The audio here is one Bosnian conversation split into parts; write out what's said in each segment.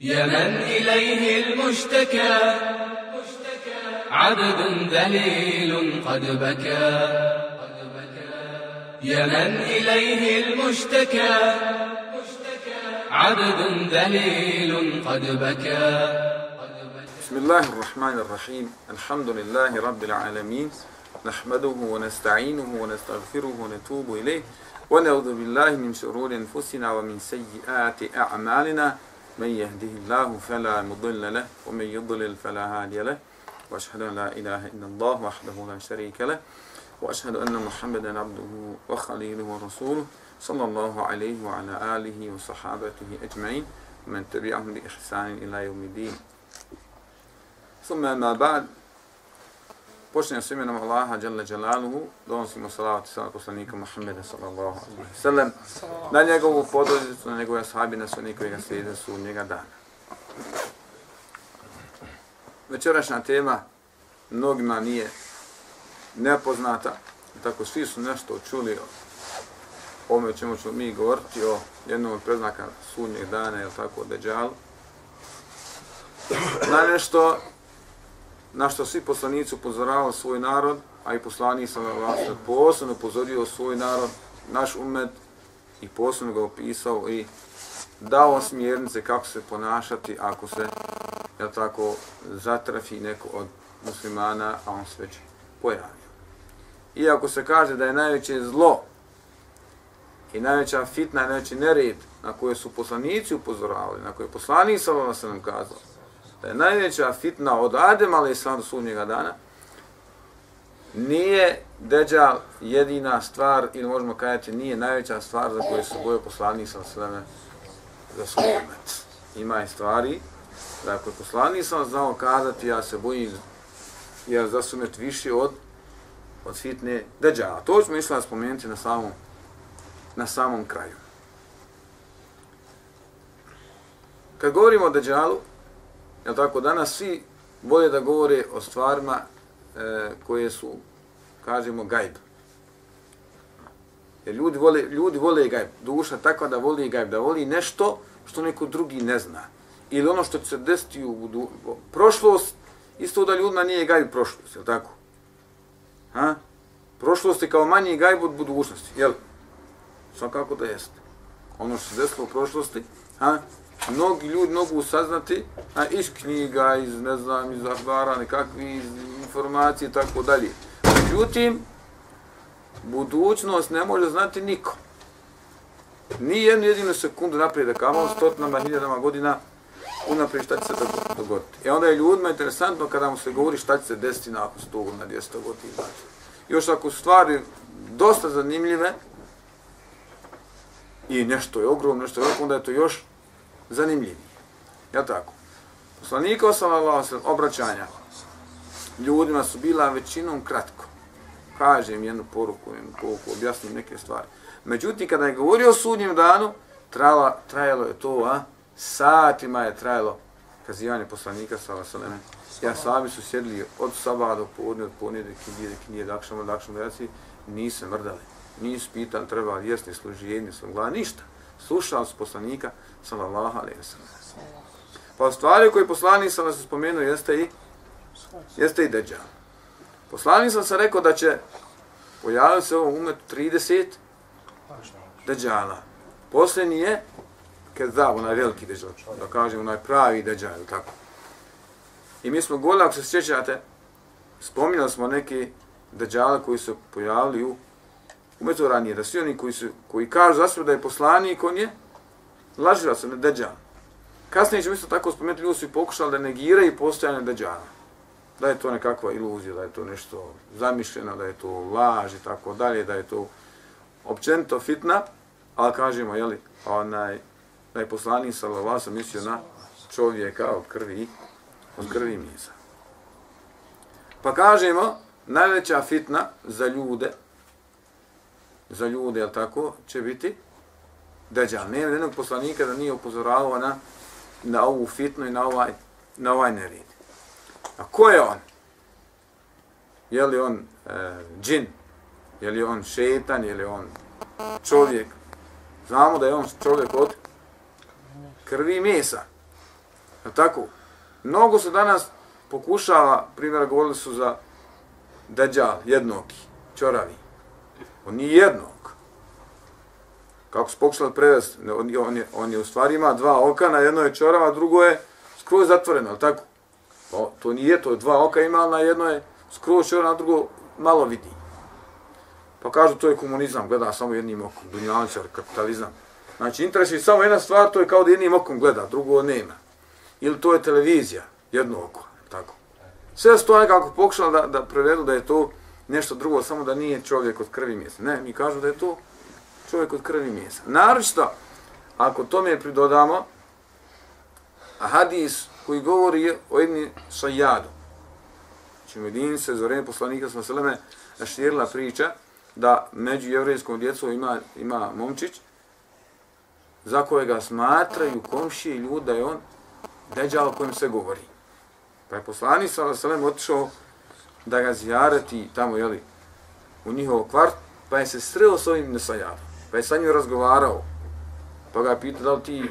يا من إليه المشتكى. عبد ذليل قد بكى. يا من إليه المشتكى. عبد ذليل قد بكى. بسم الله الرحمن الرحيم. الحمد لله رب العالمين. نحمده ونستعينه ونستغفره ونتوب إليه. ونعوذ بالله من شرور أنفسنا ومن سيئات أعمالنا. من يهده الله فلا مضل له ومن يضلل فلا هادي له وأشهد أن لا إله إلا الله وحده لا شريك له وأشهد أن محمدا عبده وخليله ورسوله صلى الله عليه وعلى آله وصحابته أجمعين ومن تبعهم بإحسان إلى يوم الدين. ثم ما بعد počinjem s imenom Allaha Jalla Jalaluhu, donosimo salavat sa poslanika Muhammeda sallallahu alaihi wa sallam, na njegovu podvozicu, na njegove sahabi, na sve koji ga slijede su njega dana. Večerašnja tema mnogima nije nepoznata, tako svi su nešto čuli o ome o čemu ćemo mi govoriti, o jednom od preznaka sudnjeg dana, je tako, Deđalu. Na nešto na što svi poslanici upozoravali svoj narod, a i poslanik sam vas posebno upozorio svoj narod, naš umet, i posebno ga opisao i dao smjernice kako se ponašati ako se, jel tako, zatrafi neko od muslimana, a on se već pojavio. Iako se kaže da je najveće zlo i najveća fitna, najveći nered na koje su poslanici upozoravali, na koje poslanik sam vam nam kazao, da je najveća fitna od Adem, ali i sam do sudnjega dana, nije Deđal jedina stvar, ili možemo kajati, nije najveća stvar za koju se boje poslanik sa sveme za svoj umet. Ima i stvari, da ako je poslanik sam znao kazati, ja se bojim, jer za sumet više od, od fitne Deđala. To ćemo išla spomenuti na samom, na samom kraju. Kad govorimo o Deđalu, Jel tako, danas svi vole da govore o stvarima e, koje su, kažemo, gajb. Jer ljudi vole, ljudi vole gajb. Duša takva da voli gajb, da voli nešto što neko drugi ne zna. Ili ono što će se desiti u budu... prošlost, isto da ljudima nije gajb prošlost, jel tako? Ha? Prošlost je kao manji gajb od budućnosti, jel? Svakako da jeste. Ono što se desilo u prošlosti, ha? Mnogi ljudi mogu saznati a, iz knjiga, iz, ne znam, iz ahbara, nekakvi iz informacije, tako dalje. Međutim, budućnost ne može znati niko. Ni jednu jedinu sekundu naprijed, da kamo stotinama, hiljadama godina, unaprijed šta će se dogoditi. I e onda je ljudima interesantno kada mu se govori šta će se desiti nakon 100 godina, 200 godina. Znači. Još ako su stvari dosta zanimljive, i nešto je ogromno, nešto je ogromno, onda je to još zanimljiviji. Ja tako? Poslanika sallallahu alejhi obraćanja ljudima su bila većinom kratko. Kažem jednu poruku, jednu poruku, objasnim neke stvari. Međutim, kada je govorio o sudnjem danu, trajalo, trajalo je to, a? satima je trajalo kazivanje poslanika sallallahu alejhi Ja sami su sjedli od sabaha do podne, od podne do kinije, do kinije, dakšamo, dakšamo, dakšamo, nisu mrdali. Nisu pitali, treba jesni, služi jedni, sam gleda, ništa slušao su poslanika sallallahu alejhi ve sellem. Pa stvari koje poslanik sam se spomenuo jeste i jeste i Dejjal. Poslanik sam se rekao da će pojaviti se ovom umetu 30 Dejjala. Posljednji je Kezab, onaj veliki Dejjal, da kažem onaj pravi Dejjal, tako. I mi smo govorili, ako se sjećate, spominjali smo neki Dejjala koji su pojavili u umeto ranije, da svi oni koji, su, koji kažu za da je poslanik, on je laživa se, ne deđan. Kasnije ćemo isto tako spomenuti, ljudi su i pokušali da negiraju postojanje deđana. Da je to nekakva iluzija, da je to nešto zamišljeno, da je to laž i tako dalje, da je to općenito fitna, ali kažemo, jeli, onaj, da je poslanik sallallahu sam mislio na čovjeka od krvi, od krvi misa. Pa kažemo, najveća fitna za ljude, za ljude, jel tako, će biti Deđal. Nema jednog poslanika da nije upozoravao na, na ovu fitnu i na ovaj, na ovaj nerid. A ko je on? Je li on e, džin? Je li on šetan? Je li on čovjek? Znamo da je on čovjek od krvi i mesa. Je tako, mnogo se danas pokušava, primjer, govorili su za Dejjal, jednoki, čoravi. On nije jednog. Kako se pokušali prevesti, on, on, je, on je u stvari ima dva oka, na jedno je čorava, drugo je skroz zatvoreno, ali tako? O, to nije to, dva oka ima, na jedno je skroz čorava, na drugo malo vidi. Pa kažu to je komunizam, gleda samo jednim okom, dunjaličar, kapitalizam. Znači, interes je samo jedna stvar, to je kao da jednim okom gleda, drugo nema. Ili to je televizija, jedno oko, tako. Sve su to nekako pokušali da, da prevedu da je to nešto drugo, samo da nije čovjek od krvi mjesa. Ne, mi kažu da je to čovjek od krvi mjesa. Naročito, ako tome pridodamo, hadis koji govori o jedni sajadu, znači Medini se za vreme poslanika sa Seleme širila priča da među jevrijskom djecom ima, ima momčić za kojega smatraju komšije ljudi da je on deđal o kojem se govori. Pa je poslanik sa Seleme otišao da ga zijareti tamo, jeli, u njihov kvart, pa je se sreo s ovim nesajadom. Pa je sa njim razgovarao. Pa ga je pitao da li ti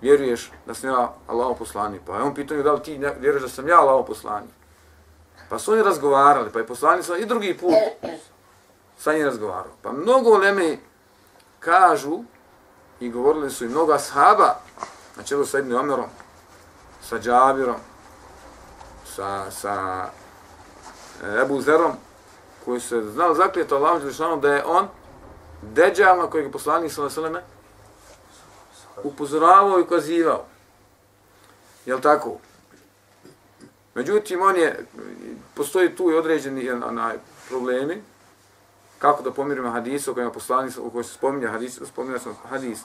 vjeruješ da sam ja Allaho poslanik. Pa je on pitao da li ti vjeruješ da sam ja Allaho poslanik. Pa su oni razgovarali, pa je poslanik sa i drugi put sa njim razgovarao. Pa mnogo leme kažu i govorili su i mnogo ashaba na čelu sa Ibn Omerom, sa Džabirom, sa, sa Ebu Zerom, koji se znao zaklijeto Allahom Đelešanom da je on deđal kojeg je poslanik sa Veseleme upozoravao i ukazivao. Jel tako? Međutim, on je, postoji tu i određeni onaj, problemi, kako da pomirimo hadis o kojem poslanik, u kojoj se spominja hadis, spominja sam hadis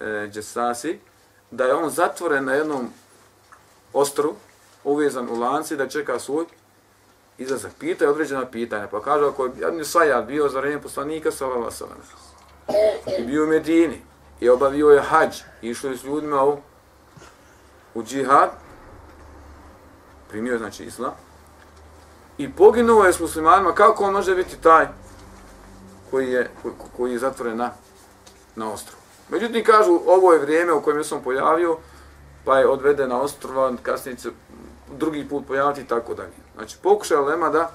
e, Džesasi, da je on zatvoren na jednom ostru, uvezan u lanci, da čeka svoj izlazak. pitaju određena pitanja, pa kaže ako je jedni sajad bio za vrijeme poslanika, sallallahu sallam, i bio u Medini, i obavio je hađ, išao je s ljudima u, u džihad, primio znači islam, i poginuo je s muslimanima, kako on može biti taj koji je, koji, koji je zatvoren na, na ostrovu. Međutim, kažu, ovo je vrijeme u kojem je sam pojavio, pa je odveden na ostrova, kasnije se drugi put pojaviti i tako dalje. Znači, pokušaj Lema da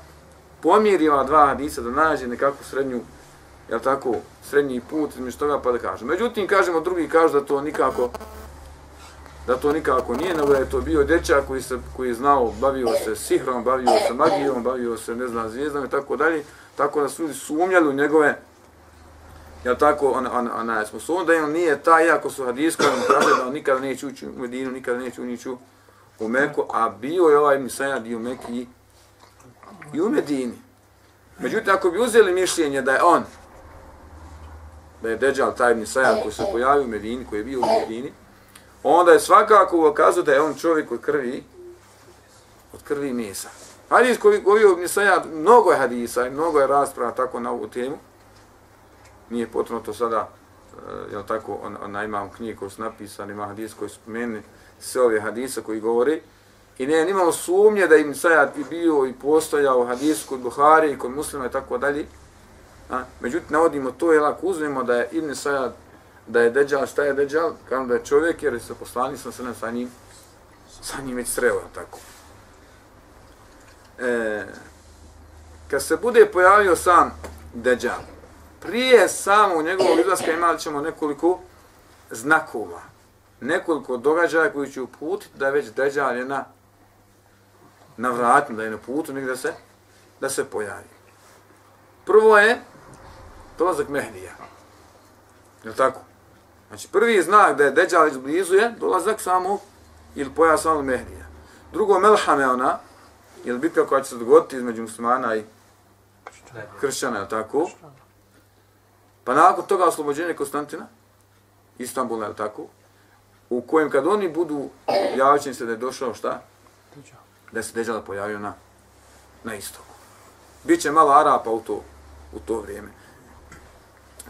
pomiri ova dva hadisa, da nađe nekakvu srednju, jel tako, srednji put između toga pa da kaže. Međutim, kažemo, drugi kažu da to nikako, da to nikako nije, nego je to bio dečak koji, se, koji je znao, bavio se sihrom, bavio se magijom, bavio se, ne znam, zvijezdama i tako dalje, tako da su ljudi sumnjali u njegove, jel tako, ona, ona, ona je sposobna, da on nije taj, iako su hadisko, on kaže da on nikada neće ući u Medinu, nikada neće ući u u Meku, a bio je ovaj Misajad i u Meki i u Medini. Međutim, ako bi uzeli mišljenje da je on, da je Dejjal taj Misajad koji se pojavio u Medini, koji je bio u Medini, onda je svakako ukazao da je on čovjek od krvi, od krvi i mesa. Hadis koji govio Misajad, mnogo je hadisa i mnogo je rasprava tako na ovu temu. Nije potrebno to sada, uh, jel tako, on, on, imam knjige koje su napisane, ima hadis koji su spomenuli, sve ove hadise koji govori. I ne, nimamo sumnje da im sajat i bio i postojao hadis kod Buhari i kod muslima i tako dalje. A, međutim, navodimo to, jel ako uzmemo da je Ibn Sajad, da je Deđal, šta je Deđal? Kažem da je čovjek jer se poslani sam se sa njim, sa njim već sreo, tako. E, kad se bude pojavio sam Deđal, prije samo njegovog izlaska imali ćemo nekoliko znakova nekoliko događaja koji će uputiti da je već Deđal je na, na vratima, da je na putu negdje da se, da se pojavi. Prvo je dolazak Mehdija. Je tako? Znači prvi znak da je Deđal iz blizu je dolazak samo ili pojav samo Mehdija. Drugo, Melhame ona, ili bitka koja će se dogoditi između muslimana i kršćana, je tako? Pa nakon toga oslobođenje Konstantina, Istanbula, je tako? U kojem kad oni budu, javit se da je došao šta? Da se Deđala pojavio na, na istoku. Biće malo Arapa u to, u to vrijeme.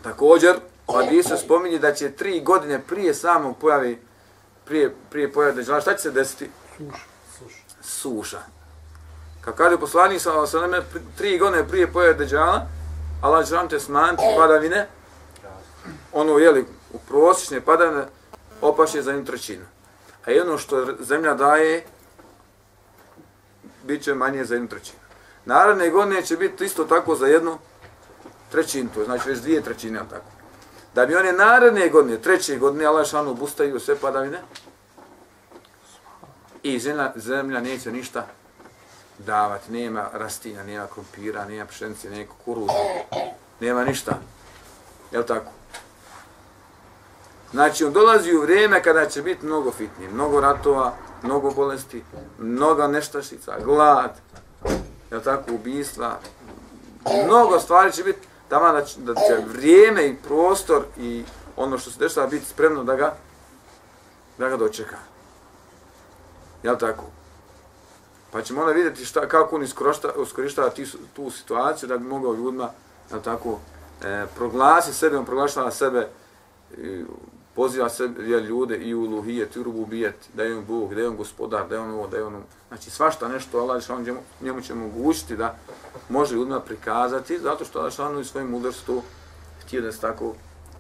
Također, Hadisa se spominje da će tri godine prije samog pojavi, prije, prije pojave Deđala, šta će se desiti? Suša. Suša. Kao kada je poslanik sa Osaleme, tri godine prije pojave Deđala, Allah će vam te smanjiti padavine, ono, jeli, u prosječne padavine, opaše za jednu trećinu. a jedno što zemlja daje, bit će manje za jednu trećinu. Naravne godine će biti isto tako za jednu trećinu, to znači već dvije trećine, ali tako. Da bi one naredne godine, treće godine, Allah šanu bustaju sve padavine, i zemlja, zemlja neće ništa davati, nema rastinja, nema krompira, nema pšenice, nema kukuruza, nema ništa. Je tako? Znači, on dolazi u vrijeme kada će biti mnogo fitnije, mnogo ratova, mnogo bolesti, mnogo neštašica, glad, je tako, ubijstva, mnogo stvari će biti, tamo da će, da će vrijeme i prostor i ono što se dešava biti spremno da ga, da ga dočeka. Jel tako? Pa ćemo onda vidjeti šta, kako on iskorištava tu situaciju da bi mogao ljudima, jel tako, e, proglasi sebe, on proglašava sebe, e, poziva se je ljude i u luhijet, i u rububijet, da je on Bog, da je on gospodar, da je on ovo, da je on... Ono. Znači svašta nešto Allah on njemu, njemu će mogućiti da može ljudima prikazati, zato što Allah šanu i svojim mudrstu htio da se tako,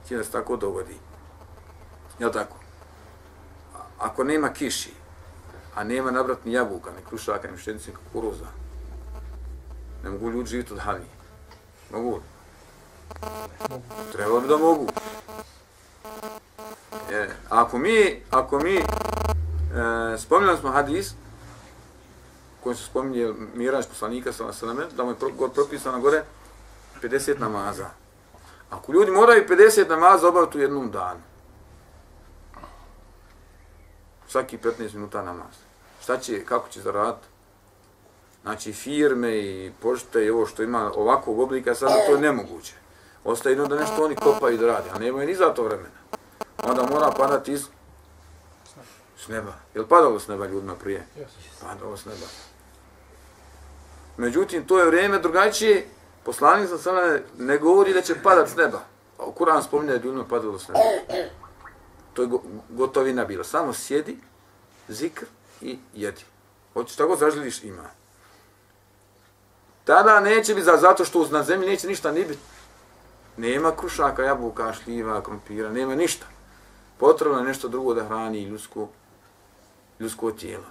htio da se tako dogodi. Je tako? Ako nema kiši, a nema nabratni jabuka, ni krušaka, ni pšenice, ni kukuruza, ne mogu ljudi živjeti od hani. Mogu li? Treba bi da mogu. A ako mi, ako mi, e, spominjali smo hadis, koji se spominje Miraž poslanika sa Nasaleme, da mu je pro, propisano gore 50 namaza. Ako ljudi moraju 50 namaza obaviti u jednom danu, svaki 15 minuta namaz, šta će, kako će zaraditi? Znači firme i pošte i ovo što ima ovakvog oblika, sad to je nemoguće. Ostaje jedno da nešto oni kopaju da radi, a nemaju ni za to vremena onda mora padati iz s neba. Je li padalo s neba ljudima prije? Padalo s neba. Međutim, to je vrijeme drugačije. Poslanik sa sada ne govori da će padat s neba. A u Kur'an spominje da je ljudima padalo s neba. To je gotovina bila. Samo sjedi, zikr i jedi. Hoćeš tako zaželiš ima. Tada neće biti zato što na zemlji neće ništa ni biti. Nema krušaka, jabuka, šljiva, krompira, nema ništa potrebno je nešto drugo da hrani ljudsko, ljudsko tijelo.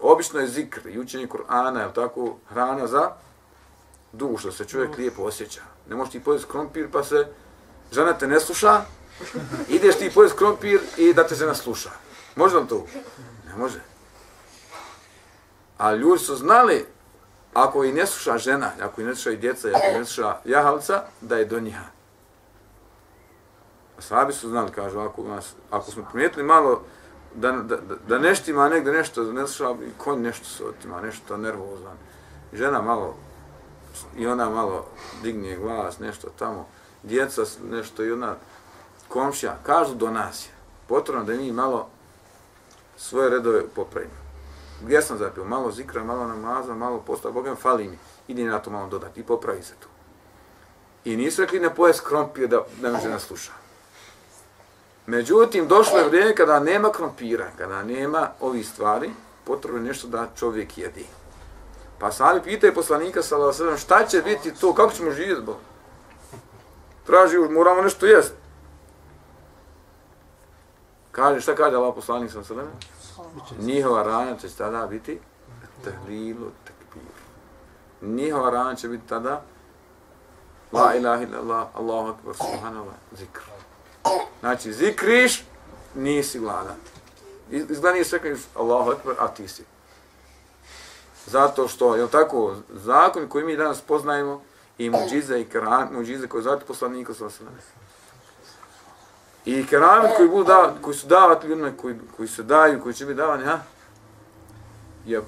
Obično je zikr i učenje Kur'ana, je tako, hrana za dušu, da se čovjek lijepo osjeća. Ne možeš ti pojesti krompir pa se žena te ne sluša, ideš ti pojesti krompir i da te žena sluša. Može li to? Ne može. A ljudi su znali, ako i ne sluša žena, ako i ne sluša i djeca, ako i ne sluša jahalca, da je do njiha. Sahabi su znali, kažu, ako, nas, ako smo primijetili malo da, da, da, da nešto ima negde nešto, ne sluša, konj nešto se otima, nešto nervozan. Žena malo, i ona malo digne glas, nešto tamo, djeca nešto i ona komšija, kažu do nas je. Potrebno da mi malo svoje redove popravimo. Gdje sam zapio? Malo zikra, malo namaza, malo posta, Bogem, fali mi. Idi na to malo dodati i popravi se tu. I nisu rekli ne pojes krompije da da me žena sluša. Međutim, došlo je vrijeme kada nema krompira, kada nema ovih stvari, potrebno je nešto da čovjek jedi. Pa sami pitaju poslanika sallallahu šta će biti to, kako ćemo živjeti Bog? Traži, moramo nešto jest. Kaže, šta kaže Allah poslanik sallallahu Njihova rana će tada biti tahlilu takbir. Njihova rana će biti tada La ilaha illallah, Allahu akbar, subhanallah, zikr. Znači, zikriš, nisi gladan. Izgleda nije sve Allahu Ekber, a ti si. Zato što, je tako, zakon koji mi danas poznajemo, i muđize i keramit, muđize koji zati poslanika sa sve. I keramit koji, budu da, koji su davati ljudima, koji, koji se daju, koji će biti davani, ha? je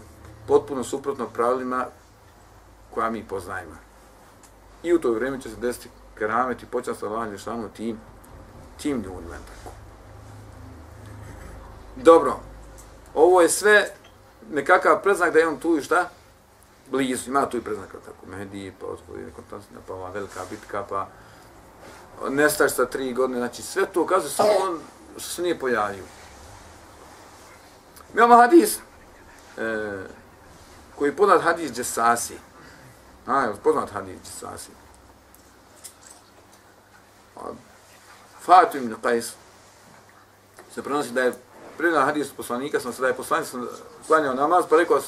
potpuno suprotno pravilima koja mi poznajemo. I u to vrijeme će se desiti keramet i počast Allah Žešanu tim tim ljudima. Tako. Dobro, ovo je sve nekakav preznak da je on tu i šta? Blizu, ima tu i preznak, tako, Mehdi, pa otvoji kontansina, pa ova velika bitka, pa nestaš sa tri godine, znači sve to ukazuje samo on što se nije pojavio. Mi imamo hadis, e, koji je poznat hadis Džesasi. A, je poznat hadis Džesasi. Fatim ibn Qais se prenosi da je prije hadis poslanika, sam se da je poslanik sam klanjao namaz, pa rekao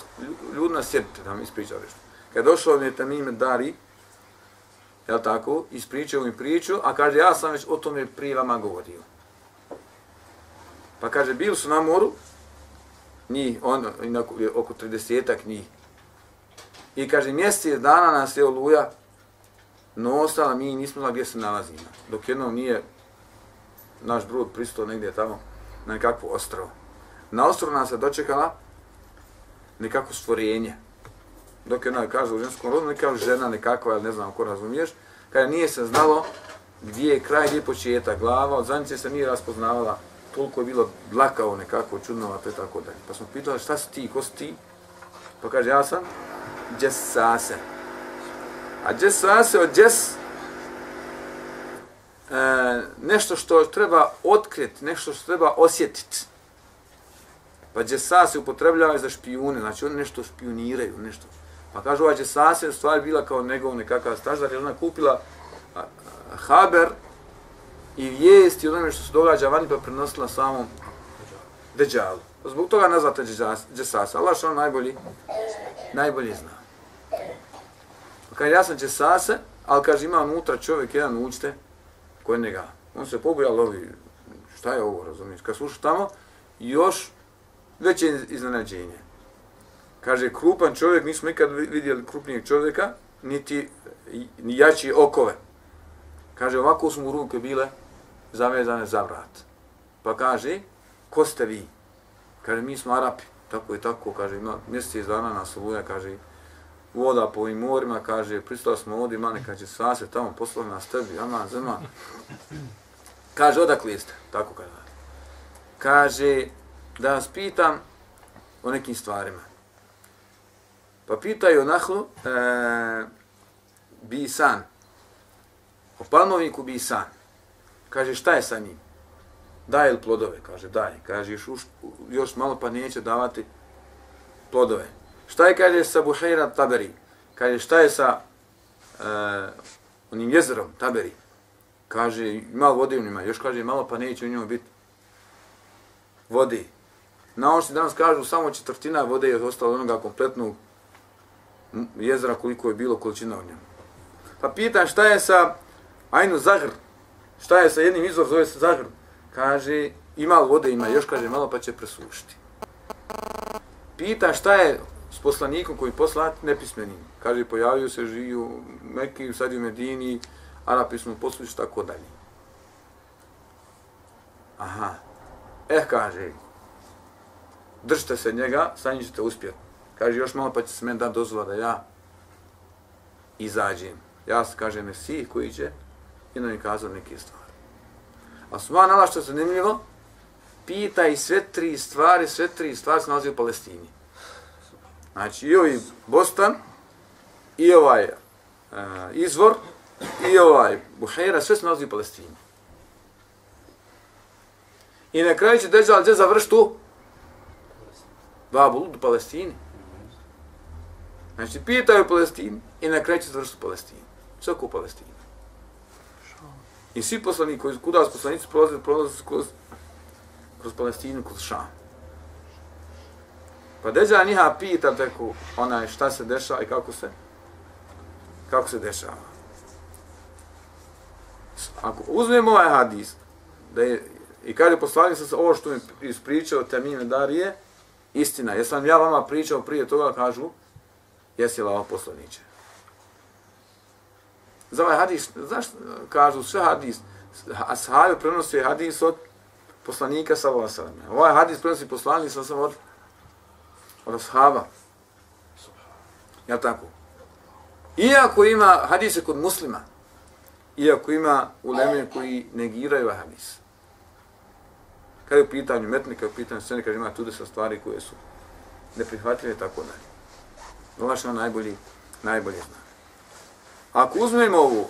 ljudna sjedite da mi ispričao nešto. Kad je došao mi je Tamim Dari, jel tako, ispričao mi priču, a kaže, ja sam već o tome prije vama govorio. Pa kaže, bili su na moru, njih, on, oko 30-ak njih. I kaže, mjesec dana nas je oluja nosala, mi nismo znali gdje se nalazimo. Dok jednom nije naš brod pristao negdje tamo, na nekakvu ostrovo. Na ostrovu nas je dočekala nekako stvorenje. Dok je ona kaže u ženskom rodu, neka žena nekakva, ja ne znam ko razumiješ, kada nije se znalo gdje je kraj, gdje je početak glava, od zadnjice se nije raspoznavala, toliko je bilo dlakao nekako, čudnovato i tako dalje. Pa smo pitali šta si ti, ko si ti? Pa kaže, ja sam Džesase. A Džesase od Džes, e, nešto što treba otkriti, nešto što treba osjetiti. Pa Džesase upotrebljava za špijune, znači oni nešto špioniraju, nešto. Pa kažu, ova Džesase je stvar bila kao njegov nekakav stažar, jer ona kupila a, a, Haber i vijesti o onome što se događa vani, pa prenosila samom Deđalu. Zbog toga nazvate Džesase. Allah što on najbolji, najbolji zna. Pa kaže, ja sam Džesase, ali kaže, ima unutra čovjek, jedan učitelj, kod njega. On se pobuja, lovi, šta je ovo, razumiješ? Kad sluša tamo, još veće iznenađenje. Kaže, krupan čovjek, nismo nikad vidjeli krupnijeg čovjeka, niti ni jači okove. Kaže, ovako su mu ruke bile zavezane za vrat. Pa kaže, ko ste vi? Kaže, mi smo Arapi. Tako i tako, kaže, ima mjesec dana na Soluja, kaže, voda po ovim morima, kaže, pristali smo ovdje, mani, će sva se tamo poslali na tebi, ama, zema. Kaže, odakle ste? Tako kaže. Kaže, da vas pitam o nekim stvarima. Pa pitaju Nahlu, e, Bisan, o palmovniku Bisan. Kaže, šta je sa njim? Daje li plodove? Kaže, daj. Kaže, još, još malo pa neće davati plodove. Šta je, kaže, sa Buhaira Taberi? Kaže, šta je sa e, onim jezerom Taberi? Kaže, malo vode u njima. Još kaže, malo pa neće u njemu biti vode. Na ono što danas kažu, samo četvrtina vode je ostala onoga kompletnog jezera koliko je bilo količina u njemu. Pa pitan šta je sa Ajnu Zahr, šta je sa jednim izvor, zove se Zahr, kaže, ima vode, ima, još kaže, malo pa će presušiti. Pita šta je poslanikom koji poslati nepismenim. Kaže, pojavio se, žiju Mekiju, sad u Medini, Arapi smo posluši, tako dalje. Aha. Eh, kaže, držite se njega, sad ćete uspjeti. Kaže, još malo pa će se meni da dozvola da ja izađem. Ja se kaže Mesih koji će i nam je kazao neke stvari. A sva nala što je zanimljivo, pita i sve tri stvari, sve tri stvari se nalazi u Palestini. Znači i ovaj Bostan, i ovaj e, izvor, i ovaj Buhera, sve se nalazi u Palestini. I na kraju će Deđal gdje završiti u Babulu, u Palestini. Znači, pitaju u Palestini i na kraju će završiti u Palestini. Sve u Palestini. I svi poslani koji kuda su poslanici prolaze, prolaze kroz, kroz Palestinu, kroz Šam. Pa Deđa njiha pita teku onaj šta se dešava i kako se kako se dešava. Ako uzmemo ovaj hadis, da je, i kad je poslanik sam ovo što mi ispričao Temime Darije, istina, jesam ja vama pričao prije toga, kažu, jesi lao poslaniće. Za ovaj hadis, znaš, kažu sve hadis, ashabi prenose hadis od poslanika sa. Ovaj hadis prenosi poslanik sa od, od ashaba. Ja tako? Iako ima hadise kod muslima, iako ima uleme koji negiraju hadis. Kada je u pitanju metnika, kada je u pitanju scene, kaže ima tude sa stvari koje su neprihvatljive i tako dalje. Allah što ono najbolji, najbolje zna. Ako uzmemo ovu,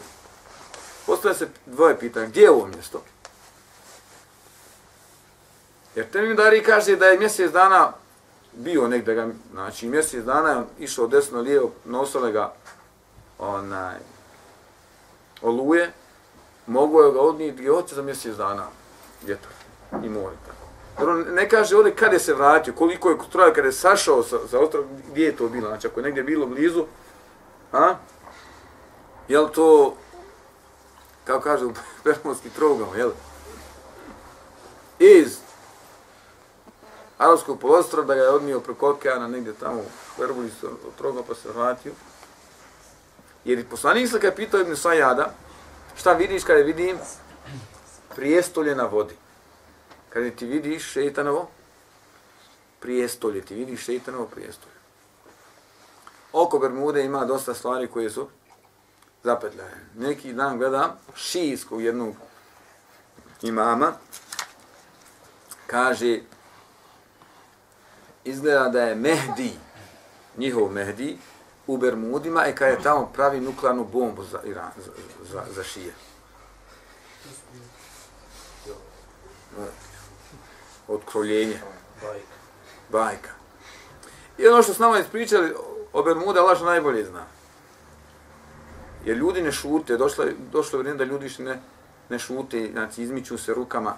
postoje se dvoje pitanja. Gdje je ovo mjesto? Jer Temim Dari kaže da je mjesec dana bio negde ga, znači mjesec dana je išao desno lijevo, nosile ga onaj, oluje, mogu je ga odnijeti gdje hoće za mjesec dana vjetar i more tako. Jer on ne kaže ovdje kada je se vratio, koliko je trajao kada je sašao sa, sa ostrova, gdje je to bilo, znači ako je negdje bilo blizu, a? Je li to, kao kažu, Bermonski trogao, je li? Iz Arabskog polostrova da ga je odnio preko okeana negdje tamo u Berbuli se trogao pa se vratio. Jer poslanik se kada je pitao Ibn Sajada, šta vidiš kada vidim prijestolje na vodi? Kada ti vidiš šeitanovo prijestolje, ti vidiš šeitanovo prijestolje. Oko Bermude ima dosta stvari koje su zapetljaju. Neki dan gledam šijskog jednog imama, kaže, izgleda da je Mehdi, njihov Mehdi, u Bermudima i kada je tamo pravi nuklearnu bombu za, Iran, za, za, za šije. Otkroljenje. Bajka. Bajka. I ono što s nama ispričali o Bermuda, Allah najbolje zna. Jer ljudi ne šute, došlo, došlo vrijeme da ljudi ne, ne šute, znači izmiću se rukama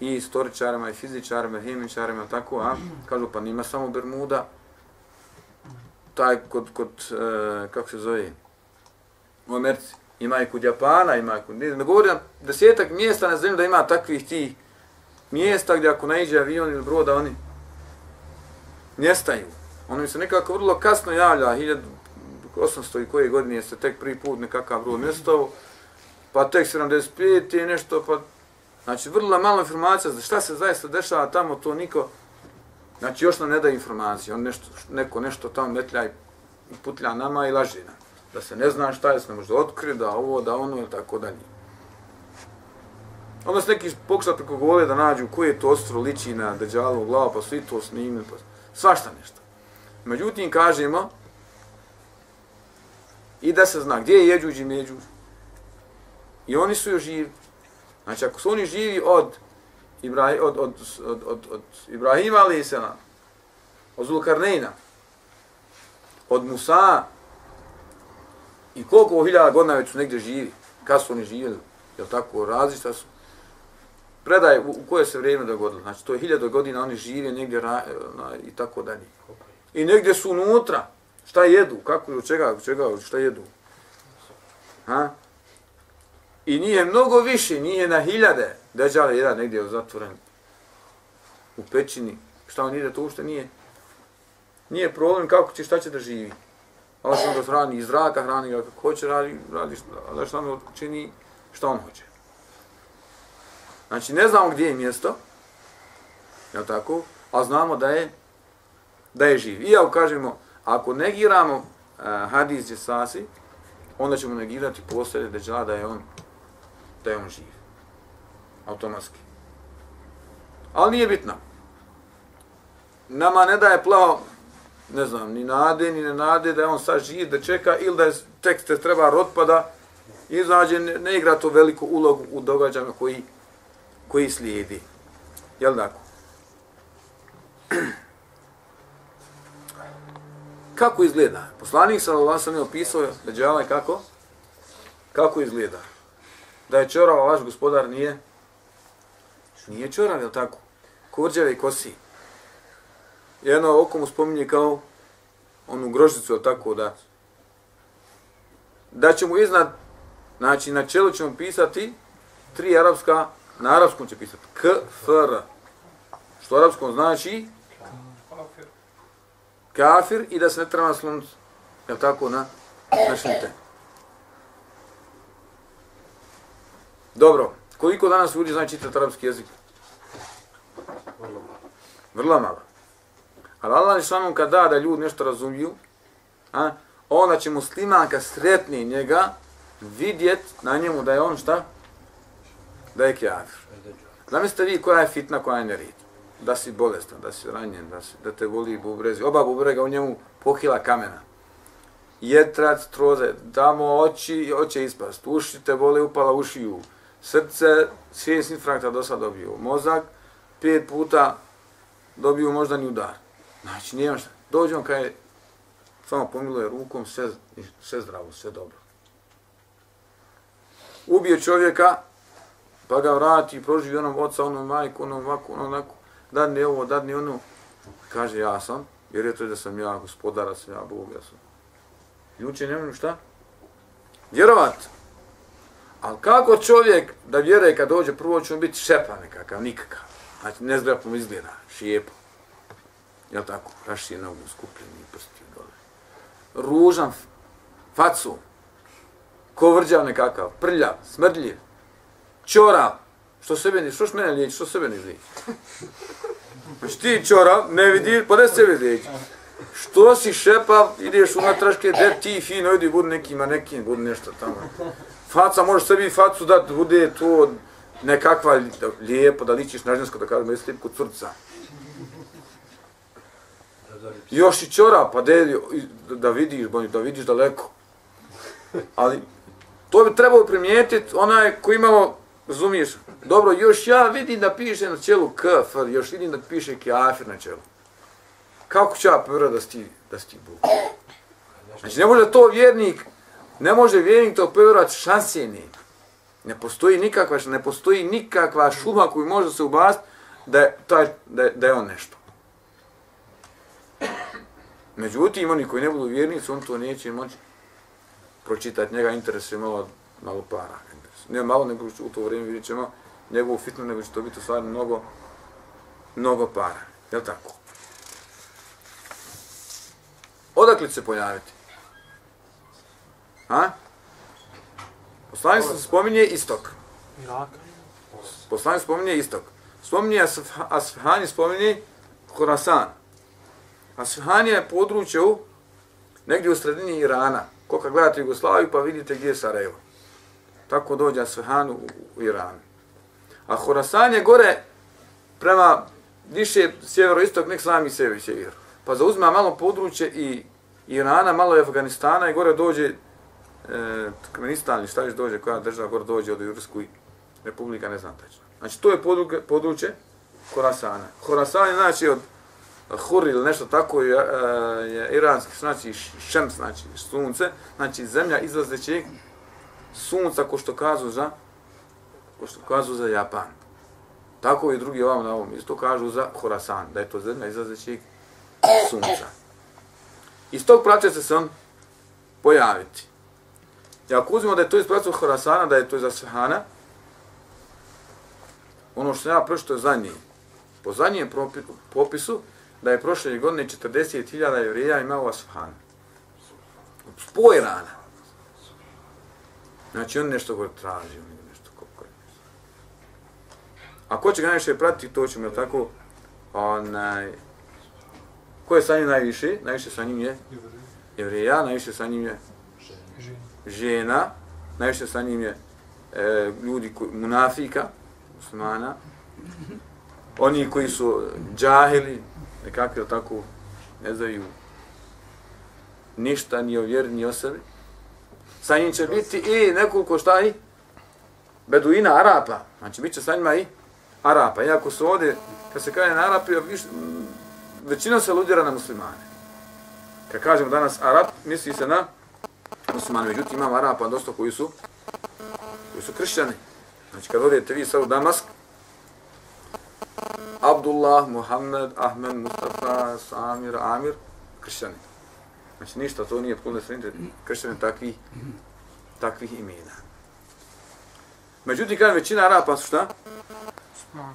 i istoričarima, i fizičarima, i hemičarima, tako, a? Kažu pa nima samo Bermuda, taj kod, kod e, kako se zove, u Americi, ima i kod Japana, ima i kod, ne, ne govorim desetak mjesta na zemlji da ima takvih tih mjesta gdje ako naiđe avion ili brod, oni nestaju. Ono mi se nekako vrlo kasno javlja, 1800 i koje godine se tek prvi put nekakav brod nestao, pa tek 75 je nešto, pa Znači, vrlo malo informacija za šta se zaista dešava tamo, to niko, znači, još nam ne da informacije. On nešto, neko nešto tamo metlja i putlja nama i laži nam. Da se ne zna šta je, se ne možda otkri, da ovo, da ono, ili tako dalje. Onda se neki pokuša preko gole da nađu koje je to ostro liči na Deđalovu glavu, pa svi to snime, pa svašta nešto. Međutim, kažemo, i da se zna gdje je Jeđuđ i Međuđ. I oni su još živi. Znači, ako su oni živi od, Ibrahim, od, od, od, od, od Ibrahima ali se od Zulkarnejna, od Musa, i koliko hiljada godina već su negdje živi, kad su oni živjeli, je tako, različita su. Predaj u, u koje se vrijeme dogodilo, znači to je hiljada godina, oni žive negdje ra, na, i tako dalje. I negdje su unutra, šta jedu, kako, od čega, od čega, šta jedu. Ha? I nije mnogo više, nije na hiljade. Deđale jedan negdje je zatvoren u pećini. Šta on ide, to ušte nije. Nije problem kako će, šta će da živi. Ali što ga hrani iz zraka, hrani ga kako hoće, radi, radi šta, šta on čini, šta on hoće. Znači, ne znamo gdje je mjesto, je tako? A znamo da je, da je živ. I ako kažemo, ako negiramo uh, hadis Džesasi, onda ćemo negirati posljedje Deđala da je on da je on živ. Automatski. Ali nije bitno. Nama ne daje plao, ne znam, ni nade, ni ne nade da je on sad živ, da čeka, ili da je tekst treba rotpada, izađe, ne, ne igra to veliku ulogu u događajima koji, koji slijedi. Jel tako? Kako izgleda? Poslanik sa Allah sam je opisao, da kako? Kako izgleda? Da je čorava vaš gospodar nije nije čorav, je tako? Kurđave i kosi. Jedno oko mu spominje kao onu grožicu, je tako da da će mu iznad znači na čelu ćemo pisati tri arapska, na arapskom će pisati K, F, R. Što arapskom znači? Kafir. Kafir i da se ne treba nasloniti, je tako, na, na šlite. Dobro, koliko danas ljudi zna čitati arapski jezik? Vrlo malo. Ali Allah je šanom kad da da ljudi nešto razumiju, a, onda će musliman kad sretni njega vidjet na njemu da je on šta? Da je kjafir. Zamislite vi koja je fitna, koja je nerit. Da si bolestan, da si ranjen, da, si, da te voli bubrezi. Oba bubrega u njemu pohila kamena. Jetrac, troze, damo oči, oče ispast. Uši te vole upala ušiju srce, šest infrakta do sada dobio, mozak, pet puta dobio moždani udar. Znači, nije šta. Dođe on kada je, samo pomiluje rukom, sve, sve zdravo, sve dobro. Ubije čovjeka, pa ga vrati, proživi onom oca, onom majku, onom ovako, onom onako. dadni ovo, dadni ono. Kaže, ja sam, jer je to da sam ja gospodara, sam ja Bog, ja sam. Ljuče ne mogu šta? Vjerovat. Ali kako čovjek da vjeruje kad dođe prvo će biti šepa nekakav, nikakav. Znači, ne izgleda, šijepo. Jel tako? Raši je nogu skupljeni prsti dole. Ružan facu. Kovrđav nekakav, prljav, smrdljiv. Čorav. Što sebe ne, što mene liječi, što sebe ne liječi. Znači ti čorav, ne vidi, pa da sebe liječi. Što si šepav, ideš u natraške, gdje ti fino, idi, budu nekima, nekim, budu nešto tamo. Faca, možeš sebi facu da bude to nekakva lijepo, da ličiš na žensko, da kažemo, jesi kod crca. Još i čora, pa de, da vidiš, da vidiš daleko. Ali to bi trebalo primijetiti onaj koji imalo, razumiješ, dobro, još ja vidim da piše na čelu kf, još vidim da piše kafir na čelu. Kako će ja povjerati da si da si Bog? Znači, ne može to vjernik, ne može vjernik to povjerati šanse ne. Ne postoji nikakva, ne postoji nikakva šuma koju može se ubast da je, taj, da je, da je on nešto. Međutim, oni koji ne budu vjernici, on to neće moći pročitati. Njega interesuje malo, malo para. Ne malo, nego u to vrijeme vidjet ćemo njegovu fitnu, nego će to biti stvarno mnogo, mnogo para. Je tako? Odakle će se pojaviti? A? Poslanik se spominje istok. Poslanik spominje istok. Spominje Asfahani, spominje Khorasan. Asfahani je područje u negdje u sredini Irana. Ko kad gledate Jugoslaviju pa vidite gdje je Sarajevo. Tako dođe Asfahan u, u Iranu. A Khorasan je gore prema više sjevero-istok, nek sami sebi sjever. Pa zauzme malo područje i Irana, malo je Afganistana i gore dođe e, Turkmenistan ili šta već dođe, koja država gore dođe od Jursku republika, ne znam tačno. Znači, to je područje, područje Khorasana. Khorasan je znači od Hur ili nešto tako je, e, je iranski, znači šem, znači sunce, znači zemlja izlazećeg sunca, ko što kazu za, ko što kazu za Japan. Tako i drugi ovam na ovom isto kažu za Khorasan, da je to zemlja izlazećeg sunca. Iz tog praća će se on pojaviti. I ako uzmemo da je to iz praća Khorasana, da je to iz Asfahana, ono što ja prošto je zadnji, po zadnjem popisu, da je prošle godine 40.000 jevrija imao u Asfahanu. Spoj rana. Znači on nešto gore traži, on nešto koliko je. A ko će ga najviše pratiti, to ćemo, tako, onaj, ko je sa njim najviše? Najviše sa njim je jevrija, najviše sa njim je žena, najviše sa njim je e, ljudi, koji, munafika, muslimana, oni koji su džahili, nekakve tako ne znaju ništa ni o vjeri ni o sebi. Sa njim će biti i nekoliko šta i beduina Arapa. Znači bit će sa njima i Arapa. Iako su ovdje, kad se kaže na Arapi, viš, većina se ludira na muslimane. Kad kažemo danas Arap, misli se na muslimani, Međutim, imamo Arapa dosta koji su koji su kršćani. Znači kad odete vi sad u Damask, Abdullah, Muhammed, Ahmed, Mustafa, Samir, Amir, kršćani. Znači ništa, to nije puno sredite kršćani takvih, takvih imena. Međutim, kada većina Arapa su šta?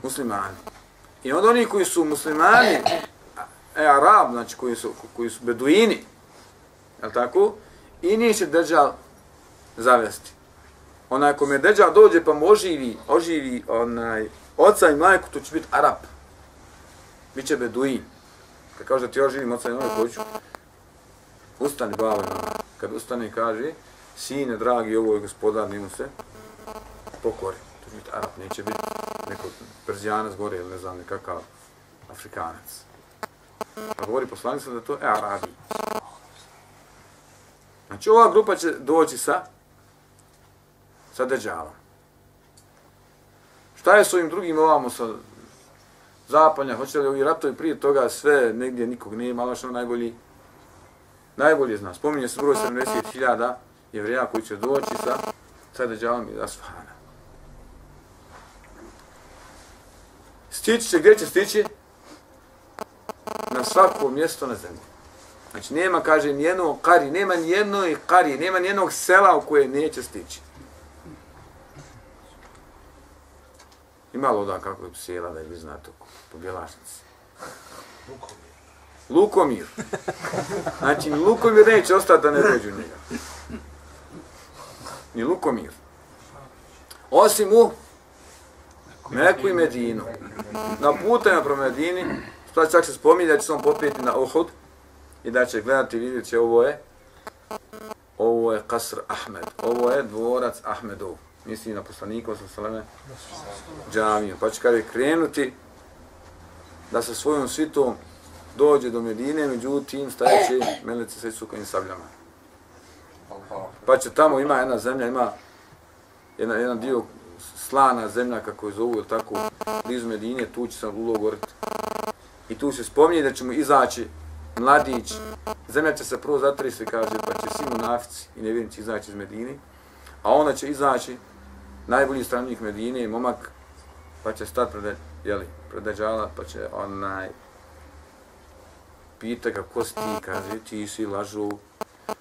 Muslimani. I onda oni koji su muslimani, e, Arab, znači koji su, koji su beduini, je tako? I nije će zavesti. Onaj kome Deđal dođe pa mu oživi, oživi onaj, oca i majku, to će biti Arab. Biće beduin. Kad kaže da ti oživim oca i majku, hoću. Ustani, bavo Kad ustane i kaže, sine, dragi, ovo je gospodar, nimu se, pokori. To će biti Arab, neće biti neko Perzijanac gore ili ne znam, nekakav Afrikanac. Pa govori poslanica da to je Arabi. Znači ova grupa će doći sa sa Deđalom. Šta je s ovim drugim ovamo sa zapanja? Hoće li ovi ratovi prije toga sve, negdje nikog nije, malo što najbolji? Najbolje zna. Spominje se broj 70.000 jevrija koji će doći sa sa Deđalom i Asfahana. Stići će, gdje će stići? na svako mjesto na zemlji. Znači nema, kaže, nijednog kari, nema nijednog kari, nema nijednog sela u koje neće stići. Ima da kako je sjela da je vi znate po Bjelašnici. Lukomir. Znači, ni Lukomir neće ostati da ne dođu njega. Ni Lukomir. Osim u Meku i Medinu. Na putanju pro Medini, što čak se spominje da će se on popijeti na Uhud i da će gledati i vidjet će ovo je ovo je Kasr Ahmed. Ovo je dvorac Ahmedov. Misli na poslanika sa Saleme džamiju. Pa će kada je krenuti da sa svojom svitom dođe do Medine, međutim stajeće meleci sa Isukovim sabljama. Pa će tamo ima jedna zemlja, ima jedna, jedan dio slana zemlja, kako je zovu, tako, blizu Medine, tu će se lulo. I tu se spominje da ćemo izaći mladić, zemlja će se prvo zatresti, kaže, pa će svi munafici i nevjernici izaći iz Medine, a ona će izaći najbolji stranik Medine, momak, pa će stat pred, jeli, pred Deđala, pa će onaj, pita ga, ko si ti, kaže, ti si lažu,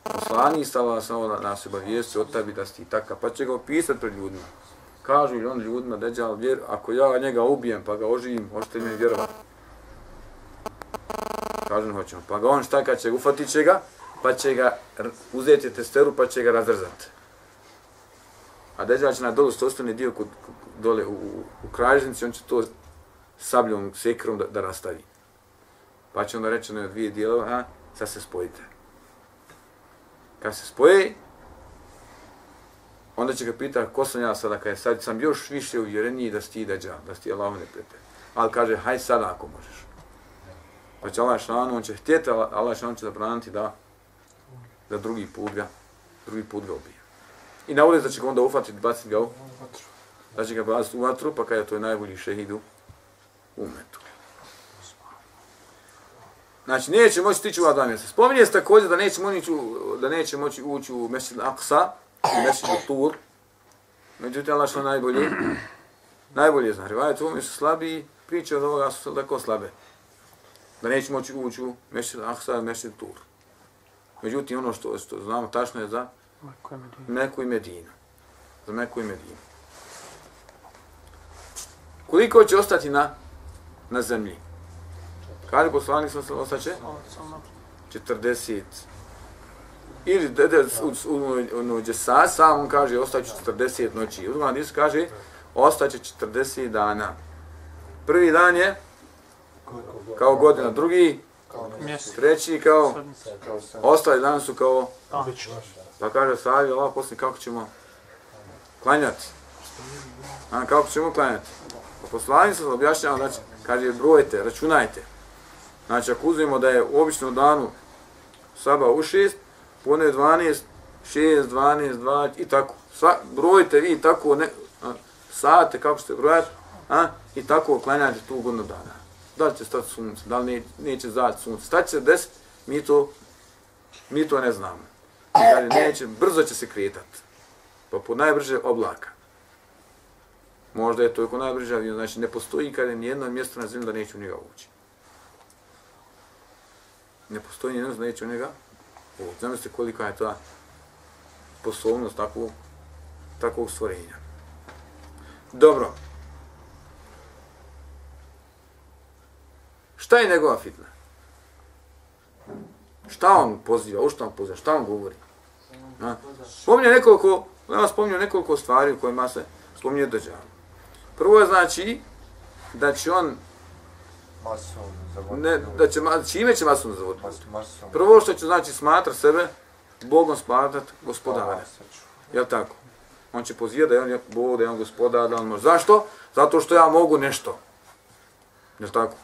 poslani stala samo na nas obavijesti od tebi da si ti takav, pa će ga opisati pred ljudima. Kažu li on ljudima, Deđal, vjer, ako ja njega ubijem, pa ga oživim, možete mi vjerovati. Kažu, hoćemo. Pa ga on šta kad će, ufatit će ga, pa će ga uzeti testeru, pa će ga razrzati. A Dejjal će na dolu stostani dio kod, dole u, u, u kražnici, on će to sabljom, sekrom da, da rastavi. Pa će onda reći na dvije dijelova, a sad se spojite. Kad se spoje, onda će ga pita ko sam ja sada, kada sad sam još više uvjereniji da si ti Dejjal, da si ti Allah ne prete. Ali kaže, haj sada ako možeš. Pa će Allah šanu, on će htjeti, Allah šanu će zabraniti da, da drugi put ga, drugi put ga ubije. I na ulaz da će ga onda ufatiti, baciti ga u vatru. Da će ga baciti u vatru, pa kada to je najbolji šehidu umetu. Znači, neće moći stići u ova dva mjesta. Spominje se također da neće moći, da neće moći ući u Mesjid Aqsa i Mesjid Tur. Međutim, Allah što najbolje, najbolje zna. Rivajet u ovome su slabiji, priče od ovoga su tako slabe. Da neće moći ući u Mesjid Aqsa i Mesjid Tur. Međutim, ono što, što znamo tačno je za Meku i Medinu. Za Meku i Medinu. Koliko će ostati na, na zemlji? Kaže poslanik sam ostaće? 40. Ili dede u, u, u, sa, sam on kaže ostaće 40 noći. U drugom hadisu kaže ostaće 40 dana. Prvi dan je kao godina, drugi treći kao ostali dan su kao pa kaže Savi, Allah poslije kako ćemo klanjati. A, kako ćemo klanjati? Poslanik sam objašnjava, znači, kaže brojite, računajte. Znači, ako uzmemo da je u običnom danu saba u šest, pone 12, 6, 12, 2 i tako. Sva, brojite vi tako ne, a, sate kako ste brojati a, i tako oklanjate tu godinu dana. Da li će stati sunce, da li ne, neće zaći sunce. Šta će se desiti, mi to, mi to ne znamo. Znači, neće, brzo će se kretati. Pa po najbrže oblaka. Možda je to oko najbrže znači ne postoji kada je nijedno mjesto na zemlji da neće u njega ući ne postoji nijedno da neće u njega. Znam se kolika je ta poslovnost takvog, takvog stvorenja. Dobro. Šta je njegova fitna? Šta on poziva? U šta on poziva? Šta on govori? Spominje nekoliko, ja spominju nekoliko stvari u kojima se spominje dođava. Prvo je znači da će on ne, da će, čime će masovno zavoditi? Prvo što će znači smatra sebe Bogom smatrat gospodara. Jel tako? On će pozivati da je on je Bog, da je on gospodar, da on može. Zašto? Zato što ja mogu nešto. Jel tako?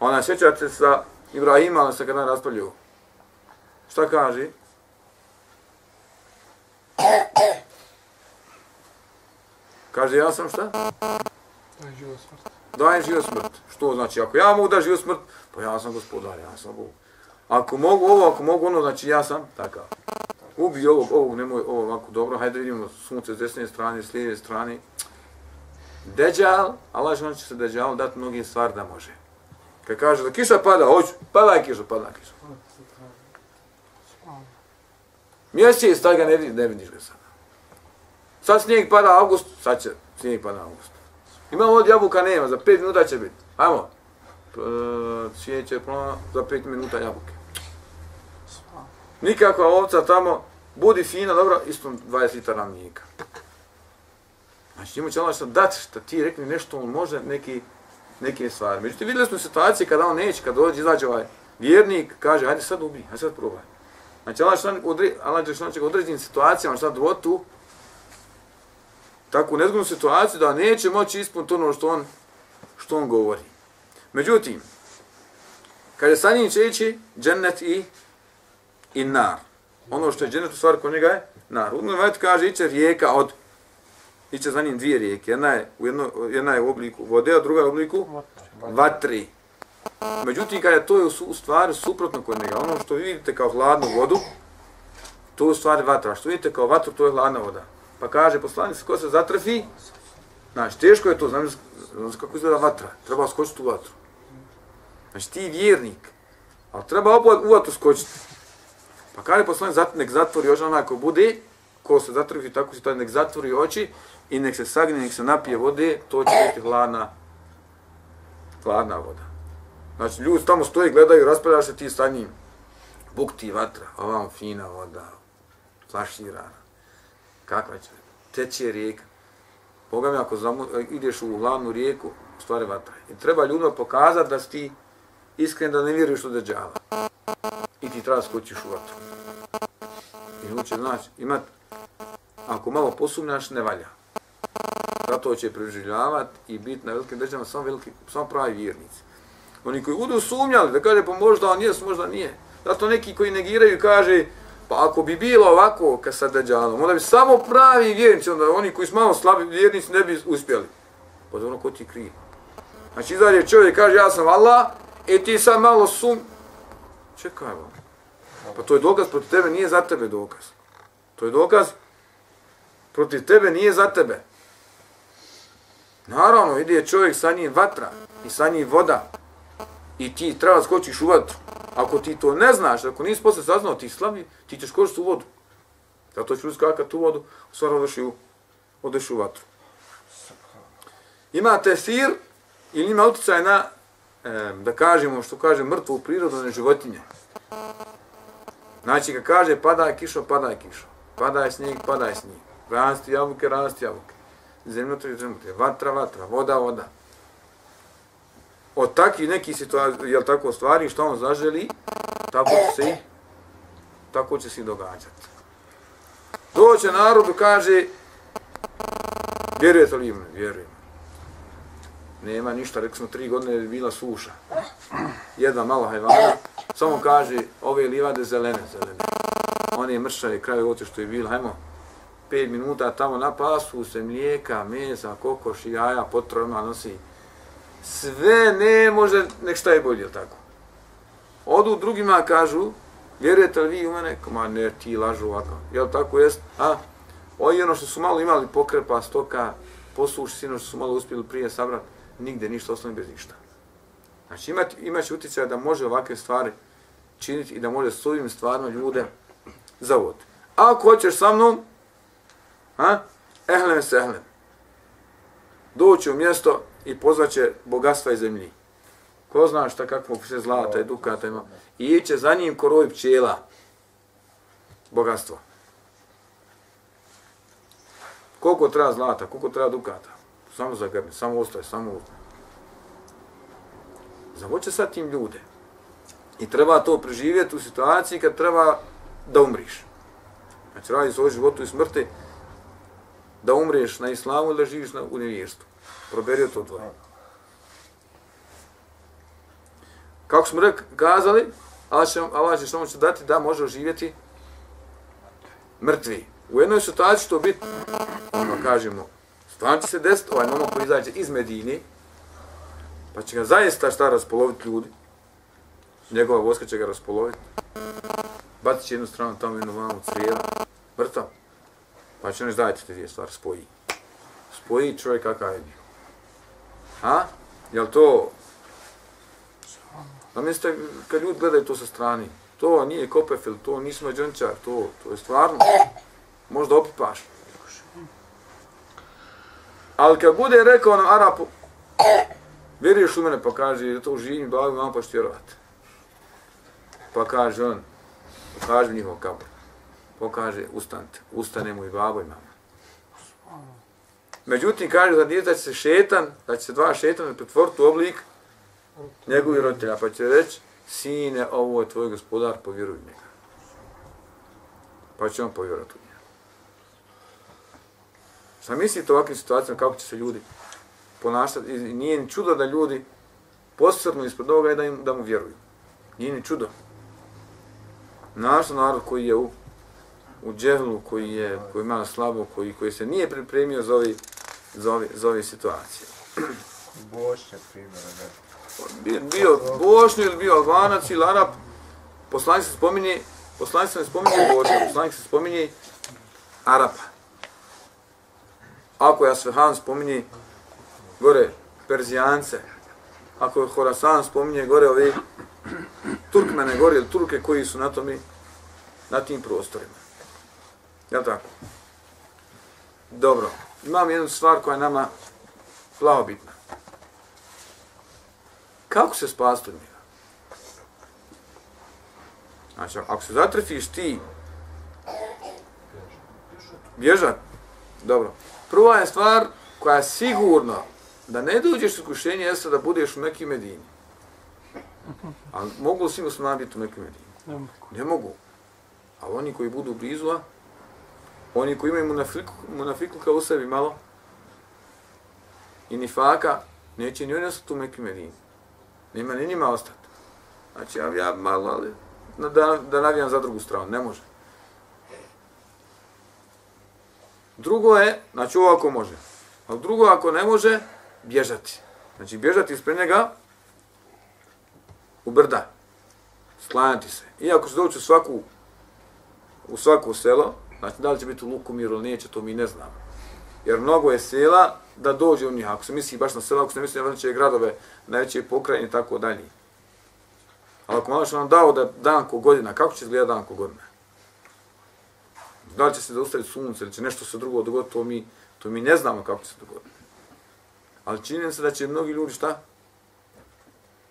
Ona sjećate sa Ibrahima, ali se kada raspravljaju. Šta kaže? Kaže, ja sam šta? Daj život smrt. Daj život smrt. Što znači? Ako ja mogu da život smrt, pa ja sam gospodar, ja sam Bog. Ako mogu ovo, ako mogu ono, znači ja sam takav. Ubi ovog, ovog, nemoj ovo ovako dobro, hajde vidimo sunce s desne strane, s lijeve strane. Deđal, Allah će se Deđal dati mnogi stvari da može. Kad kaže da kiša pada, hoću, pada kiša, pada kiša. Mjesec, taj ga ne vidiš, ne vidiš ga sad. Sad snijeg pada avgust, sad će snijeg pada avgust. Imamo od jabuka, nema, za 5 minuta će biti. Ajmo. E, svijeće, za 5 minuta jabuke. Nikakva ovca tamo, budi fina, dobro, isto 20 litara mlijeka. Znači, njemu će ono što dati, što ti rekli nešto, on može neki, neke stvari. Međutim, vidjeli smo situacije kada on neće, kada dođe, izađe ovaj vjernik, kaže, hajde sad ubi, hajde sad probaj. Znači, Allah što odre, Allah što će određenim situacijama, šta dvotu, takvu nezgodnu situaciju da neće moći ispuniti ono što on, što on govori. Međutim, kada sa njim će ići džennet i, i nar. Ono što je džennet u stvari kod njega je nar. U kaže iće rijeka od iće za njim dvije rijeke. Jedna je u, jedno, jedna je u obliku vode, a druga je u obliku vatri. Međutim, kada je to je u stvari suprotno kod njega, ono što vi vidite kao hladnu vodu, to je u stvari vatra. Što vidite kao vatru, to je hladna voda. Pa kaže poslanik, ko se zatrfi, znači, teško je to, znam, znam kako izgleda vatra, treba skočiti u vatru. Znači, ti vjernik, ali treba opet u vatru skočiti. Pa kaže poslanik, nek zatvori oči onaj ko bude, ko se zatrfi, tako se to nek zatvori oči i nek se sagne, nek se napije vode, to će biti hladna, hladna voda. Znači, ljudi tamo stoje, gledaju, raspravljaš se ti sa njim. Buk ti vatra, ovam fina voda, flaširana kakva će, teče rijeka. Boga mi, ako zamu, ideš u glavnu rijeku, stvari vatra. I treba ljudima pokazati da si ti iskren da ne vjeruješ u deđava. I ti treba skočiš u vatru. I hoće, znači, imat, ako malo posumnjaš, ne valja. Zato će preživljavati i biti na velikim deđama samo, veliki, samo pravi vjernici. Oni koji budu sumnjali, da kaže, pa možda on jes, možda nije. Zato neki koji negiraju kaže, Pa ako bi bilo ovako ka sa Dajjalom, onda bi samo pravi vjernici, onda oni koji su malo slabi vjernici ne bi uspjeli. Pa ono ko ti krije. Znači izađe čovjek kaže ja sam Allah, e ti sad malo sum... Čekaj vam. Pa to je dokaz protiv tebe, nije za tebe dokaz. To je dokaz protiv tebe, nije za tebe. Naravno, ide čovjek sa njim vatra i sa njim voda i ti treba skočiš u vatru. Ako ti to ne znaš, ako nisi posle saznao ti slavi, ti ćeš koristiti u vodu. Zato ću uskakati u vodu, u stvari odeš u, odeš u vatru. Ima tefir ili ima utjecaj na, e, da kažemo, što kaže, mrtvu prirodu na životinje. Znači, kad kaže pada je kišo, pada je kišo. Pada je snijeg, pada je snijeg. Rasti jabuke, rasti jabuke zemljotres, zemljotres, Vatra, vatra. Voda, voda od takvih nekih situacija, jel tako, stvari, što on zaželi, tako će se tako će se događati. Doće narodu, kaže, vjerujete li im? Vjerujem. Nema ništa, rekli smo, tri godine je bila suša. Jedna mala hajvana, samo kaže, ove livade zelene, zelene. One mršave, kraju ote što je bilo, hajmo, pet minuta tamo na pasu se mlijeka, mesa, kokoš i jaja, potrojima nosi sve ne može, nek šta je bolje, tako. Odu drugima kažu, vjerujete li vi u mene? Ma ne, ti lažu ovako. Jel tako jest? A? Ovi ono što su malo imali pokrepa, stoka, posluši sino što su malo uspjeli prije sabrati, nigde ništa, ostane bez ništa. Znači imati, imaće utjecaj da može ovakve stvari činiti i da može s ovim stvarno ljude zavoditi. Ako hoćeš sa mnom, a? Ehlen se ehlem. Doći u mjesto, i pozvaće bogatstva i zemlji. Ko zna šta kakvog se zlata i dukata ima. I iće za njim koroj pčela. Bogatstvo. Koliko treba zlata, koliko treba dukata. Samo za samo ostaje, samo uzme. Zavoće sad tim ljude. I treba to preživjeti u situaciji kad treba da umriš. Znači radi svoj životu i smrti da umriješ na islamu ili da živiš na universtu. Proberio to dvoje. Kako smo rekli, kazali, Allah će, Allah će što će dati da može oživjeti mrtvi. U jednoj situaciji to biti, ono kažemo, stvarno će se desiti, ovaj momak koji izađe iz Medine, pa će ga zaista šta raspoloviti ljudi, njegova voska će ga raspoloviti, bacit će jednu stranu tamo jednu vanu crijela, mrtav, pa će ono dajte te dvije stvari, spoji. Spoji čovjek kakav je bio. Ha? Jel to A mislite, kad ljudi gledaju to sa strani, to nije kopefil, to nismo mađončar, to, to je stvarno, možda opipaš. Ali kad bude rekao nam Arapu, vjeruješ u mene, pa kaže, da to živim, bavi, mam pa što vjerovati. Pa kaže on, pokaže njihov kabor. Pokaže, ustanite, ustane mu i babo i mama. Međutim, kaže za djeta će se šetan, da će se dva šetana pretvoriti u oblik njegovi roditelja, pa će reći, sine, ovo je tvoj gospodar, povjeruj njega. Pa će on povjerovati u njega. Šta mislite o ovakvim situacijama, kako će se ljudi ponašati? I nije ni čudo da ljudi posrnu ispred ovoga i da, im, da mu vjeruju. Nije ni čudo. Naš narod koji je u, u džehlu, koji je koji ima slabo, koji, koji se nije pripremio za ovi, za ovi, za ovi situacije. Bošnja primjera, ne. Bio, bio Bošnju ili bio Albanac ili Arab, poslanik se spominje, poslanik se ne spominje Bošnja, poslanik se spominje Arapa. Ako je Asfahan spominje gore Perzijance, ako je Horasan spominje gore ovi Turkmene gore ili Turke koji su na tom na tim prostorima. Ja tako? Dobro. Imam jednu stvar koja je nama plavo bitna. Kako se spasti od njega? Znači, ako se zatrfiš ti, bježat, dobro. Prva je stvar koja je sigurno da ne dođeš u iskušenje jeste da budeš u Mekim Medini. A mogu li svi muslimani biti u Mekim Medini? Ne mogu. Ne mogu. A oni koji budu blizu, a oni koji imaju munafiku, munafikluka u sebi malo i nifaka, neće ni oni ostati u Mekim Medini. Nema ni njima ostati. Znači, ja, ja malo, ali da, da navijam za drugu stranu, ne može. Drugo je, znači ovo ako može. A drugo ako ne može, bježati. Znači bježati ispred njega u brda. Sklanjati se. Iako se doći u svaku, u svaku selo, znači da li će biti u Lukomiru ili neće, to mi ne znamo. Jer mnogo je sela da dođe u njih. Ako se misli baš na sela, ako se ne misli na veće gradove, najveće pokrajine i tako dalje. Ali ako malo što nam dao da dan ko godina, kako će izgledati dan ko godina? Da li će se zaustaviti sunce ili će nešto se drugo dogoditi, to mi, to mi ne znamo kako će se dogoditi. Ali čini se da će mnogi ljudi šta?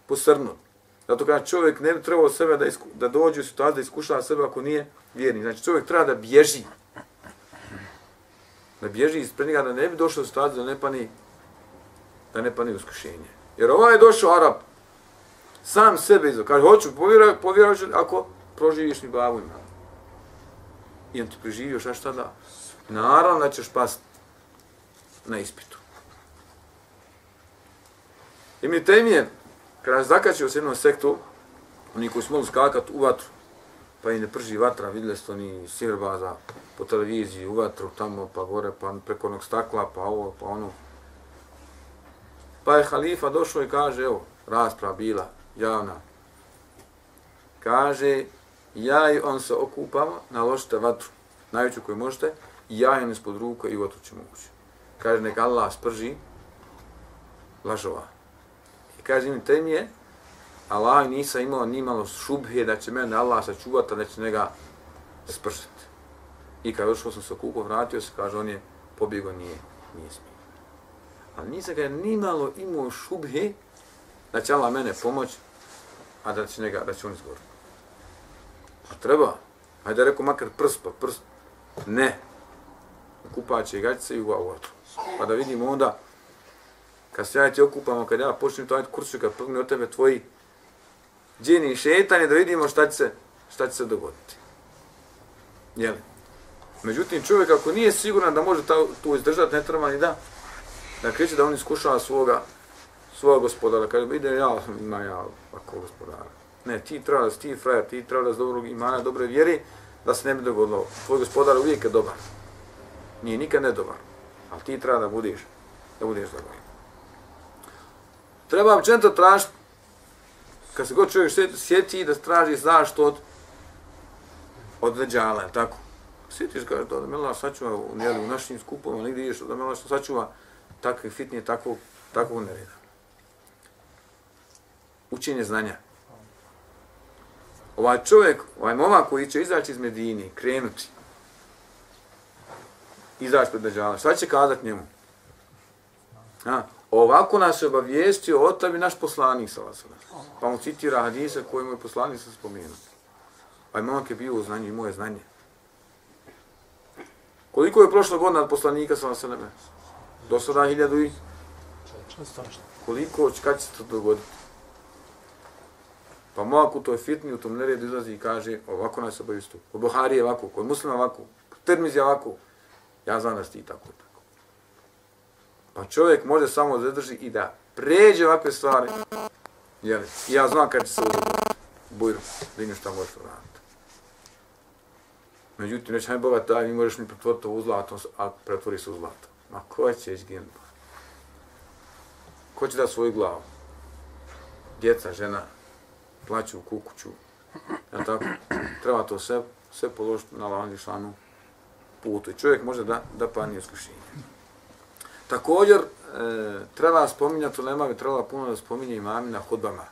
Posrnuti. Zato kada čovjek ne bi trebao sebe da, isku, da dođe u situaciju da iskušava sebe ako nije vjerni. Znači čovjek treba da bježi. Da bježi ispred njega da ne bi došao u situaciju da ne pani da ne pani uskušenje. Jer ovaj je došao Arab, sam sebe izvao. Kaže, hoću povjerovat povjera, ako proživiš mi babu ima. I on ti preživio šta šta da. Naravno da ćeš past na ispitu. I mi temijem, kada nas zakačio s jednom sektu, oni koji su mogli skakat u vatru, pa i ne prži vatra, vidjeli ste oni sirbaza po televiziji, u vatru, tamo, pa gore, pa preko onog stakla, pa ovo, pa ono. Pa je halifa došao i kaže, evo, rasprava bila, javna. Kaže, ja i on se okupamo, naložite vatru, najveću koju možete, i ja im ispod ruka i vatru ćemo mogući. Kaže, neka Allah sprži lažova. I kaže im temije, Allah nisa imao ni malo šubhe da će mene Allah sačuvati, da će njega spršiti. I kad došao sam se okupao, vratio se, kaže, on je pobjegao, nije, nije smio. Ali nisam ga ni malo imao šubhe da će Allah mene pomoć, a da će, njega, da će on izgoriti. A treba. Hajde rekao makar prst, pa prst. Ne. Kupaće i gađice i u vatru. Pa da vidimo onda, kad se ja ti okupamo, kad ja počnem to ajde kursu, kad prgne od tebe tvoji džini i šetanje, da vidimo šta će se, šta će se dogoditi. Jel? Međutim, čovjek ako nije siguran da može ta, tu izdržati, ne treba ni da, da kriče da on iskušava svoga, svoga gospodara. Kad ide, ja ima ja ovako gospodara. Ne, ti treba da si ti frajer, ti treba da si dobrog imana, dobre vjeri, da se ne bi dogodilo. Tvoj gospodar uvijek je dobar. Nije nikad ne dobar. Ali ti treba da budiš, da budiš dobar. Treba općenito tražiti, kad se god čovjek sjeti, da traži zašto od, od veđala, tako? Sjetiš ga da me Allah sačuva u, u našim skupovima, negdje ideš da me Allah sačuva takve fitnije, takvog, takvog nereda. Učenje znanja. ovaj čovjek, ovaj momak koji će izaći iz Medine, krenuti, izaći pred Deđala, šta će kazati njemu? A, ovako nas je obavijestio o tebi naš poslanik, sa vas. pa mu citira hadisa koji mu je poslanik sa spomenuo. Pa A momak je bio u znanju, i moje znanje. Koliko je prošlo godina od poslanika sa vas? Do sada hiljadu i? Koliko, kad će se to dogoditi? Pa momak u toj fitni, u tom neredu izlazi i kaže, ovako nas obavijestio. Kod Buhari je ovako, kod muslima ovako, kod Termiz je ovako. Ja znam da ti tako, tako. Pa čovjek može samo zadrži i da pređe ovakve stvari. Jeli? Ja znam kad će se uzeti bujru, da šta možeš uraditi. Međutim, neće hajde Boga daj, mi možeš mi pretvoriti to u zlato, a pretvori se u zlato. Ma ko će ići ginuti? Ko će da svoju glavu? Djeca, žena, plaću u kukuću. Ja tako, treba to sve, sve položiti na lavandi šanu putu. I čovjek može da, da pani iskušenje. Također, e, treba spominjati, u Lema bi trebala puno da spominje imami na hudbama.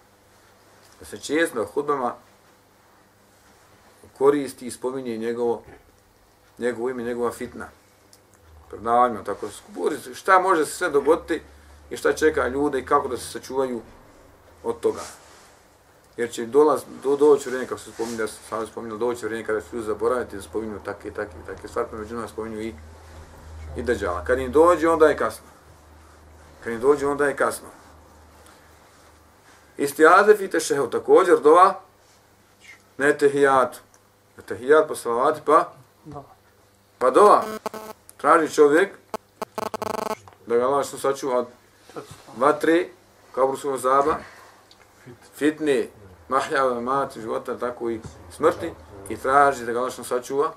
Da se često na hudbama koristi i spominje njegovo, njegovo ime, njegova fitna. Predavanjima, tako se šta može se sve dogoditi i šta čeka ljude i kako da se sačuvaju od toga jer će dolaz, do, doći vrijeme, kako se spominje, da sam spominjali, doći vrijeme kada će ljudi zaboraviti da spominju takve i takve i takve stvari, među nama spominju i, i dađala. Kad im dođe, onda je kasno. Kad im dođe, onda je kasno. Isti azef i tešehu, također dova, ne tehijatu. Ne tehijat, pa salavati, pa? Pa dova. Traži čovjek da ga Allah što sačuva od vatre, kaburskog zaba, fitne, mahjava, mati, života, tako i smrti i traži da ga Allah sačuva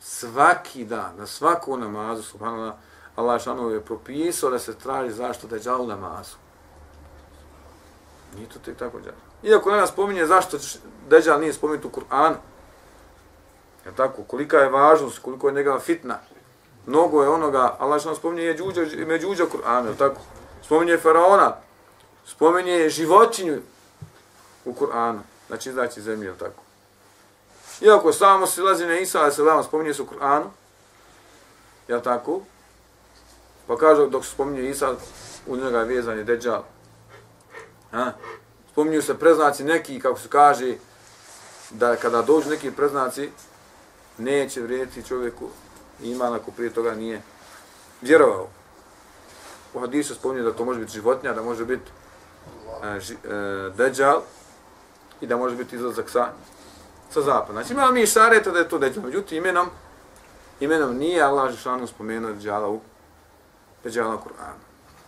svaki dan, na svaku namazu, subhanallah, Allah šanu je propisao da se traži zašto da je džal namazu. Nije to tek tako džal. Iako nas spominje zašto Deđal nije spomenut u Kur'anu, je tako, kolika je važnost, koliko je njega fitna, mnogo je onoga, Allah što spominje je džuđa, međuđa Kur'ana, je tako, spominje Faraona, spominje životinju u Kur'anu, znači izaći zemlje, je tako. Iako samo se lazi na Isa, ali se vama spominje se u Kur'anu, je tako? Pa kažu, dok se spominje Isa, u njega je vezan je Deđal. Ha? Spominju se preznaci neki, kako se kaže, da kada dođu neki preznaci, neće vrijediti čovjeku ima ako prije toga nije vjerovao. U hadisu spominje da to može biti životinja, da može biti e, ži, e, deđal i da može biti izlazak sa, sa zapada. Znači imamo mi šareta da je to deđa, međutim imenom, imenom nije Allah Žešanu spomenuo deđala u deđala Kur'anu.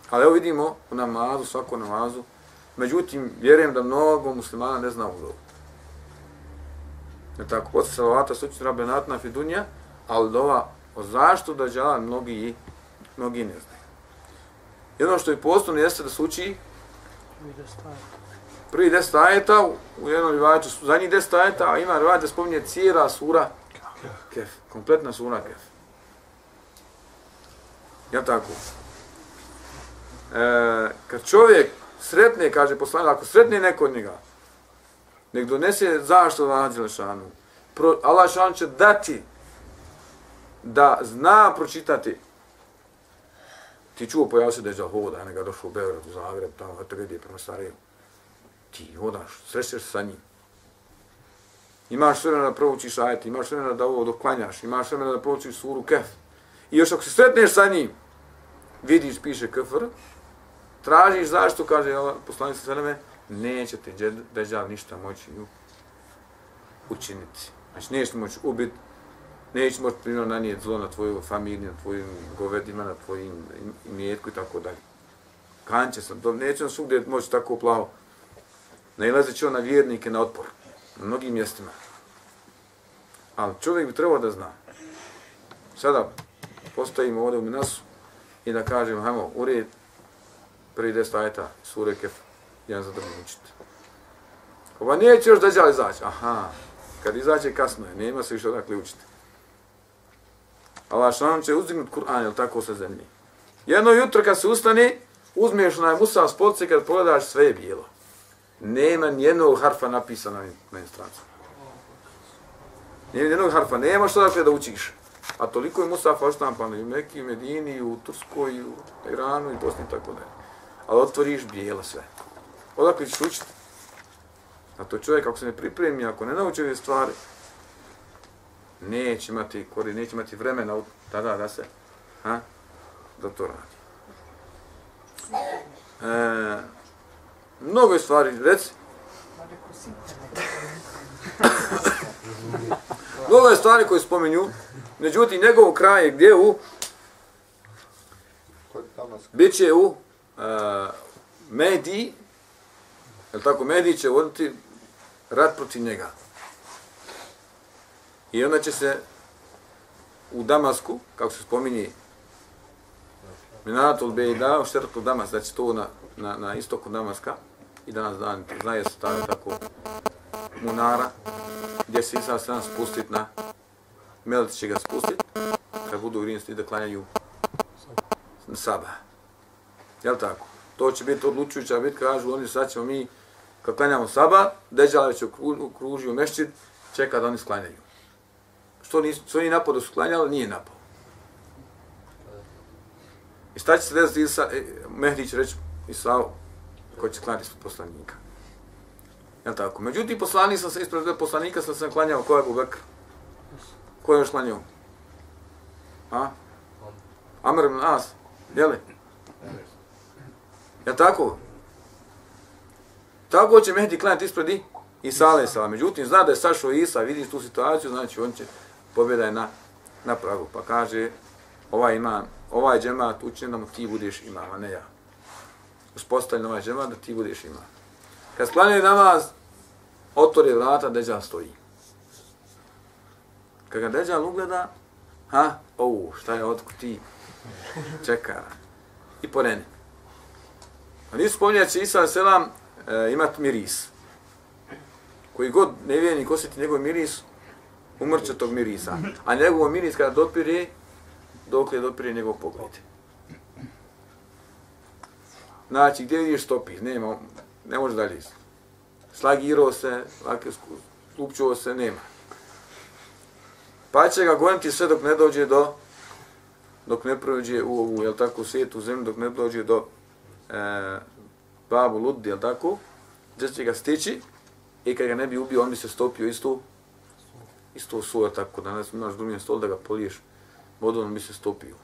Ali evo vidimo u namazu, svako namazu, međutim vjerujem da mnogo muslimana ne zna ovo. Je tako, posle salavata suči rabe natna fidunja, ali dova o zašto deđala mnogi, mnogi ne znaju. Jedno što je postupno jeste da se uči prvi deset ajeta, u jednom rivajetu su zadnji deset ajeta, a ima rivajet da spominje cijela sura Kef, kompletna sura Kef. Ja tako. E, kad čovjek sretne, kaže poslanik, ako sretne neko od njega, nek donese zašto Allah Đelešanu. Allah Đelešanu će dati da zna pročitati. Ti čuo pojavio se da je za hoda, ne ga došao u Beograd, u Zagreb, tamo, eto gdje prema Sarajevu ti hodaš, srećeš sa njim. Imaš vremena da proučiš ajet, imaš vremena da ovo doklanjaš, imaš vremena da proučiš suru kef. I još ako se sretneš sa njim, vidiš, piše kefr, tražiš zašto, kaže poslanik sa sveme, neće te deđav ništa moći učiniti. Znači, neće moći ubiti, neće moći primjer nanijeti zlo na tvoju familiju, na tvojim govedima, na tvojim imetku i tako dalje. Kanće sam, neće nam svugdje moći tako plavo nailazit će on na vjernike na otpor, na mnogim mjestima. Ali čovjek bi trebao da zna. Sada postavimo ovdje u Minasu i da kažem, hajmo, ured prvi deset ajta, sure kef, jedan za drugim učiti. Ova neće još dađa izaći. Aha, kad izaće kasno je, nema se više odakle učiti. Allah šanom će uzdignut Kur'an, jel tako sa zemlji. Jedno jutro kad se ustane, uzmeš onaj Musa s police, kad pogledaš, sve je bijelo nema nijednog harfa napisana na instranciju. Nema nijednog harfa, nema što dakle da učiš. A toliko je Musafa oštampano i u Mekiji, i u Medini, i u Turskoj, i u Iranu, i Bosni, i tako da Ali otvoriš bijelo sve. Odakle ćeš učiti? A to čovjek, ako se ne pripremi, ako ne nauči ove stvari, neće imati kori, neće imati vremena tada da se, ha, da to radi. E, mnogo je stvari, reci. mnogo je stvari koje spomenju, međutim, njegov kraj je gdje u, bit će u uh, mediji, je tako, mediji će voditi rat protiv njega. I onda će se u Damasku, kako se spominje, Minatul Bejda, u štertu Damas, da će to na, na, na istoku Damaska, i danas dan, znaje se tamo tako Munara, gdje se Isa sam spustit na, Melec će ga spustit, kad budu ugrinjesti da klanjaju Saba. Jel tako? To će biti odlučujuća bit, kažu oni sad ćemo mi, kad klanjamo Saba, Deđala već u mešćid, čeka da oni sklanjaju što nisu, što oni napao da su klanjali, nije napao. I šta će se desiti Isa, e, Mehdi će reći Isao, koji će klanjati ispod poslanika. Jel tako? Međutim, poslanik sam se ispred poslanika sam se klanjao, ko je Abu Bekr? Ko je još klanjao? A? Amr ibn As, jeli? Jel tako? Tako će Mehdi klanjati ispred i Isa a.s. Međutim, zna da je sašao Isa, vidi tu situaciju, znači on će pobjeda je na, na pragu. Pa kaže, ovaj ima, ovaj džemat učinjen da mu ti budeš imam, a ne ja uspostavljen ovaj džemat da ti budeš imam. Kad sklanje namaz, otvori vrata, deđa stoji. Kad ga deđa ugleda, ha, ovu, šta je otko ti? Čeka. I poreni. A nisu spominjati će Isa selam e, imat miris. Koji god nevijenik osjeti njegov miris, umrće tog mirisa. A njegov miris kada dopire, dok je dopire njegov pogled. Znači, gdje vidiš stopih? Nema, ne može dalje. Slagirao se, slupčuo se, nema. Pa će ga goniti sve dok ne dođe do, dok ne prođe u ovu, jel tako, svijetu zemlju, dok ne dođe do e, babu ludi, jel tako, gdje će ga stići i kad ga ne bi ubio, on bi se stopio isto isto suva tako da nas imaš drugim stol da ga poliješ vodom bi se stopio.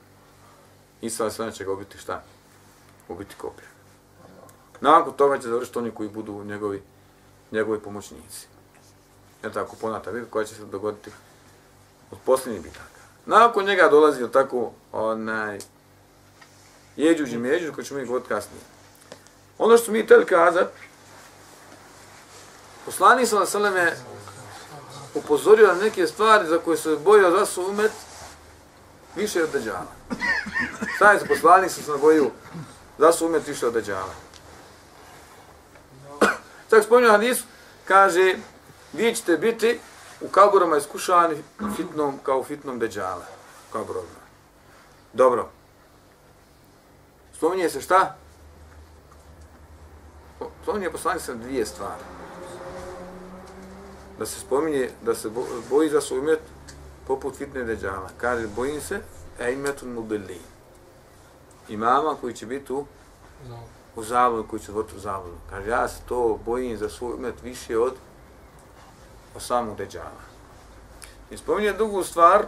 I sva sve će ga ubiti šta? Ubiti kopija. Nakon toga će završiti oni koji budu njegovi, njegovi pomoćnici. Je tako ponata bitka koja će se dogoditi od posljednjih bitaka. Nakon njega dolazi tako onaj jeđuđ i međuđ koji ćemo ih govoriti kasnije. Ono što mi tel kazat, poslani sam na sveme upozorio na neke stvari za koje se bojio za su umet više od deđala. Sada je poslanik sam se bojio za su umet više od deđala. Čak spominio hadis, kaže, vi ćete biti u kaburama iskušani fitnom, kao fitnom deđala. Kaburama. Dobro. Spominje se šta? Spominje poslanik sam dvije stvari da se spominje, da se boji za svoj umet poput fitne deđala. Kaže, bojim se, e imetun mubili. Imama koji će biti u, u zavodu, koji će biti u zavodu. Kaže, ja se to bojim za svoj umet više od, od samog deđala. I spominje drugu stvar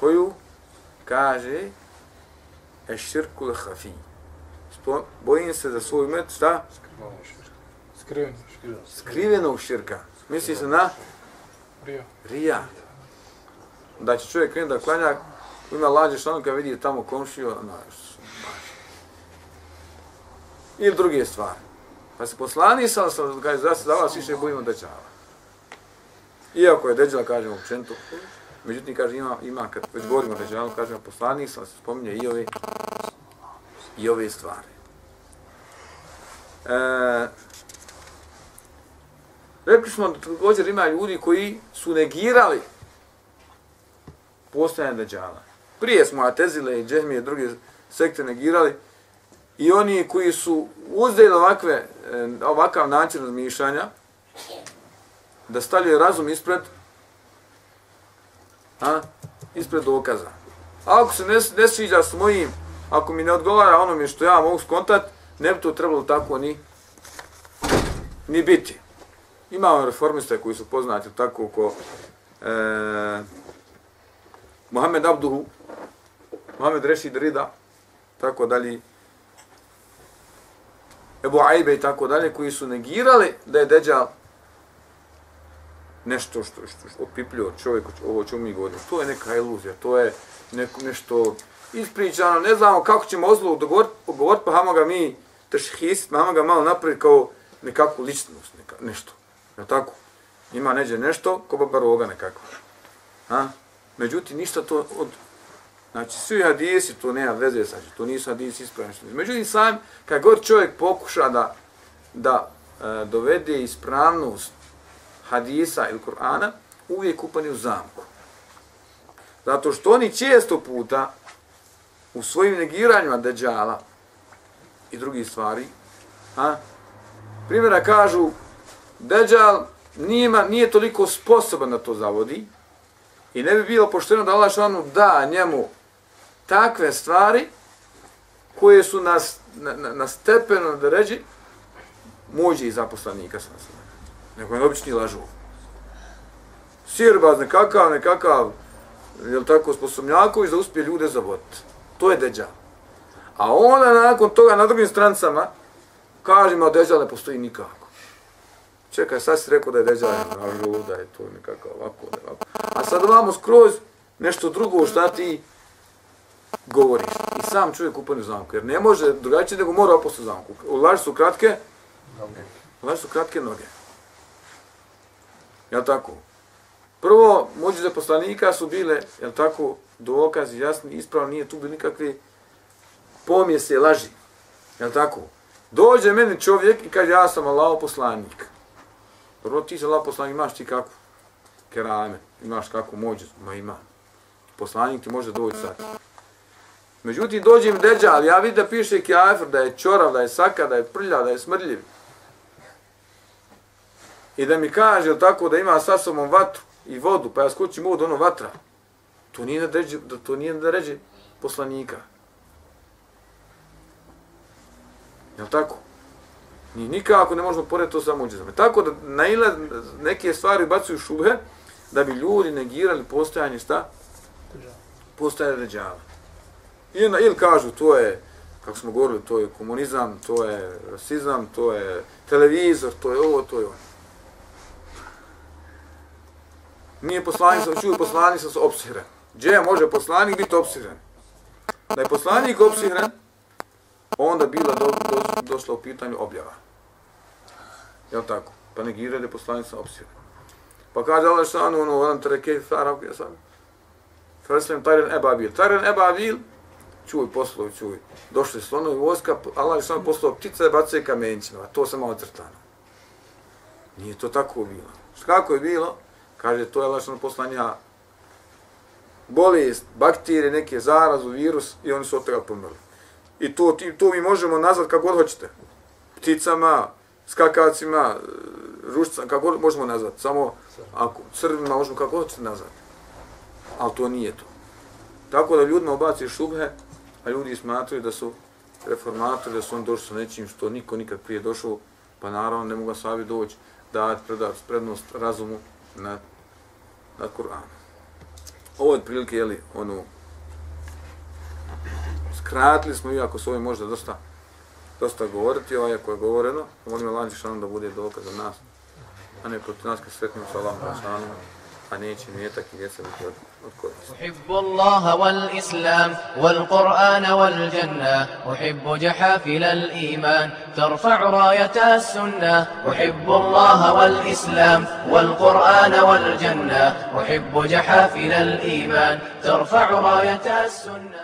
koju kaže e širku lehafi. Bojim se za svoj umet, šta? Skriveno. Skrivenog širka. Misli se na? Rija. Rija. Da će čovjek krenuti da klanja, ima lađe što kad vidi tamo komšiju, ono, I druge stvari. Pa se poslani sam, sam kaže, da se za vas više bojimo deđala. Iako je deđala, kažemo, općenito, međutim, kaže, ima, ima kad već govorimo o deđalu, kažemo, poslani sam, se spominje i ove, i ove stvari. E, Rekli smo da također ima ljudi koji su negirali postojanje Deđala. Prije smo Atezile i Džehmije i druge sekte negirali i oni koji su uzeli ovakve, eh, ovakav način razmišljanja, da stavljaju razum ispred, a, ispred dokaza. A ako se ne, ne sviđa s mojim, ako mi ne odgovara onome što ja mogu skontat, ne bi to trebalo tako ni, ni biti. Imamo reformiste koji su poznati tako ko e, Mohamed Abduhu, Mohamed Rešid Rida, tako dalje, Ebu Aibe i tako dalje, koji su negirali da je Deđal nešto što, što, što opipljio čovjek, ovo čemu mi govorimo. To je neka iluzija, to je neko, nešto ispričano, ne znamo kako ćemo ozlu dogovoriti, pogovoriti, pa hamo ga mi tešhisiti, pa hamo ga malo napraviti kao nekakvu ličnost, neka, nešto. Ja tako? Ima neđe nešto, ko baba nekako. Ha? Međutim, ništa to od... Znači, svi hadisi, to nema veze sa to nisu hadisi ispravni. Međutim, sam, kad god čovjek pokuša da, da e, dovede ispravnost hadisa ili Kur'ana, uvijek upani u zamku. Zato što oni često puta u svojim negiranjima deđala i drugih stvari, a, primjera kažu, deđal nije, nije toliko sposoban da to zavodi i ne bi bilo pošteno da Allah šanu da njemu takve stvari koje su na, na, na stepenu da ređi muđi i zaposlanika sa nas. Neko je obični lažu. Sirbaz nekakav, nekakav, je tako, sposobnjaković da uspije ljude zavoditi. To je deđa. A onda nakon toga na drugim strancama kažemo da deđa ne postoji nikako. Čekaj, sad si rekao da je deđa lažu, da je to nekakav ovako, ovako. A sad vamo skroz nešto drugo šta ti govoriš. I sam čovjek upane u zamku. Jer ne može drugačije nego mora oposti u zamku. Laži su kratke, noge. U laži su kratke noge. Jel tako? Prvo, za poslanika su bile, jel tako, dokazi jasni, ispravno, nije tu bilo nikakve pomjese, laži. Jel tako? Dođe meni čovjek i kaže, ja sam Allah poslanik. Prvo, ti se Allah poslanik, imaš ti kako? Kerame, imaš kako mođu? Ma ima. Poslanik ti može doći sad. Međutim, dođe mi deđa, ali ja vidim da piše kjafir, da je čorav, da je saka, da je prljav, da je smrljiv. I da mi kaže tako da ima sa sobom vatru, i vodu, pa ja skočim od ono vatra. To nije da ređe, to nije da ređe poslanika. Jel tako? Ni nikako ne možemo pored to samo uđezame. Tako da naile neke stvari bacuju šube da bi ljudi negirali postojanje sta? Postojanje ređava. Ili, ili kažu to je, kako smo govorili, to je komunizam, to je rasizam, to je televizor, to je ovo, to je ono. nije poslanik, sam čuo poslanik sam se opsihren. Gdje može poslanik biti opsihren? Da je poslanik opsihren, onda bila do, do, došla u pitanju objava. Jel tako? Pa negira da je poslanik sam opsihren. Pa kaže Allah šanu, ono, ono, ono, ono, ono, sam. ono, ono, ono, ono, ono, čuj, poslovi, čuj. Došli slonovi vojska, Allah je samo poslao ptice, bace kamencima. To sam malo crtano. Nije to tako bilo. Kako je bilo? Kaže, to je lašno poslanja bolest, bakterije, neke zarazu, virus i oni su od toga pomrli. I to, to mi možemo nazvat kako god hoćete. Pticama, skakacima, rušcama, kako god možemo nazvat. Samo ako crvima možemo kako hoćete nazvat. Ali to nije to. Tako da ljudima obaciš šubhe, a ljudi smatruju da su reformatori, da su oni došli sa nečim što niko nikad prije došao, pa naravno ne mogu sami doći dati predat prednost razumu na na Kur'an. Ovo je otprilike, jeli, ono, skratili smo, iako su ovo možda dosta, dosta govoriti, ovaj ako je govoreno, molim Allah Žešanu da bude dokaz za nas, a ne protiv nas kad sretnimo sa Allahom قنين شميتك جسمك أحب الله والإسلام والقرآن والجنة. أحب جحافل الإيمان ترفع راية السنة. أحب الله والإسلام والقرآن والجنة. أحب جحافل الإيمان ترفع راية السنة.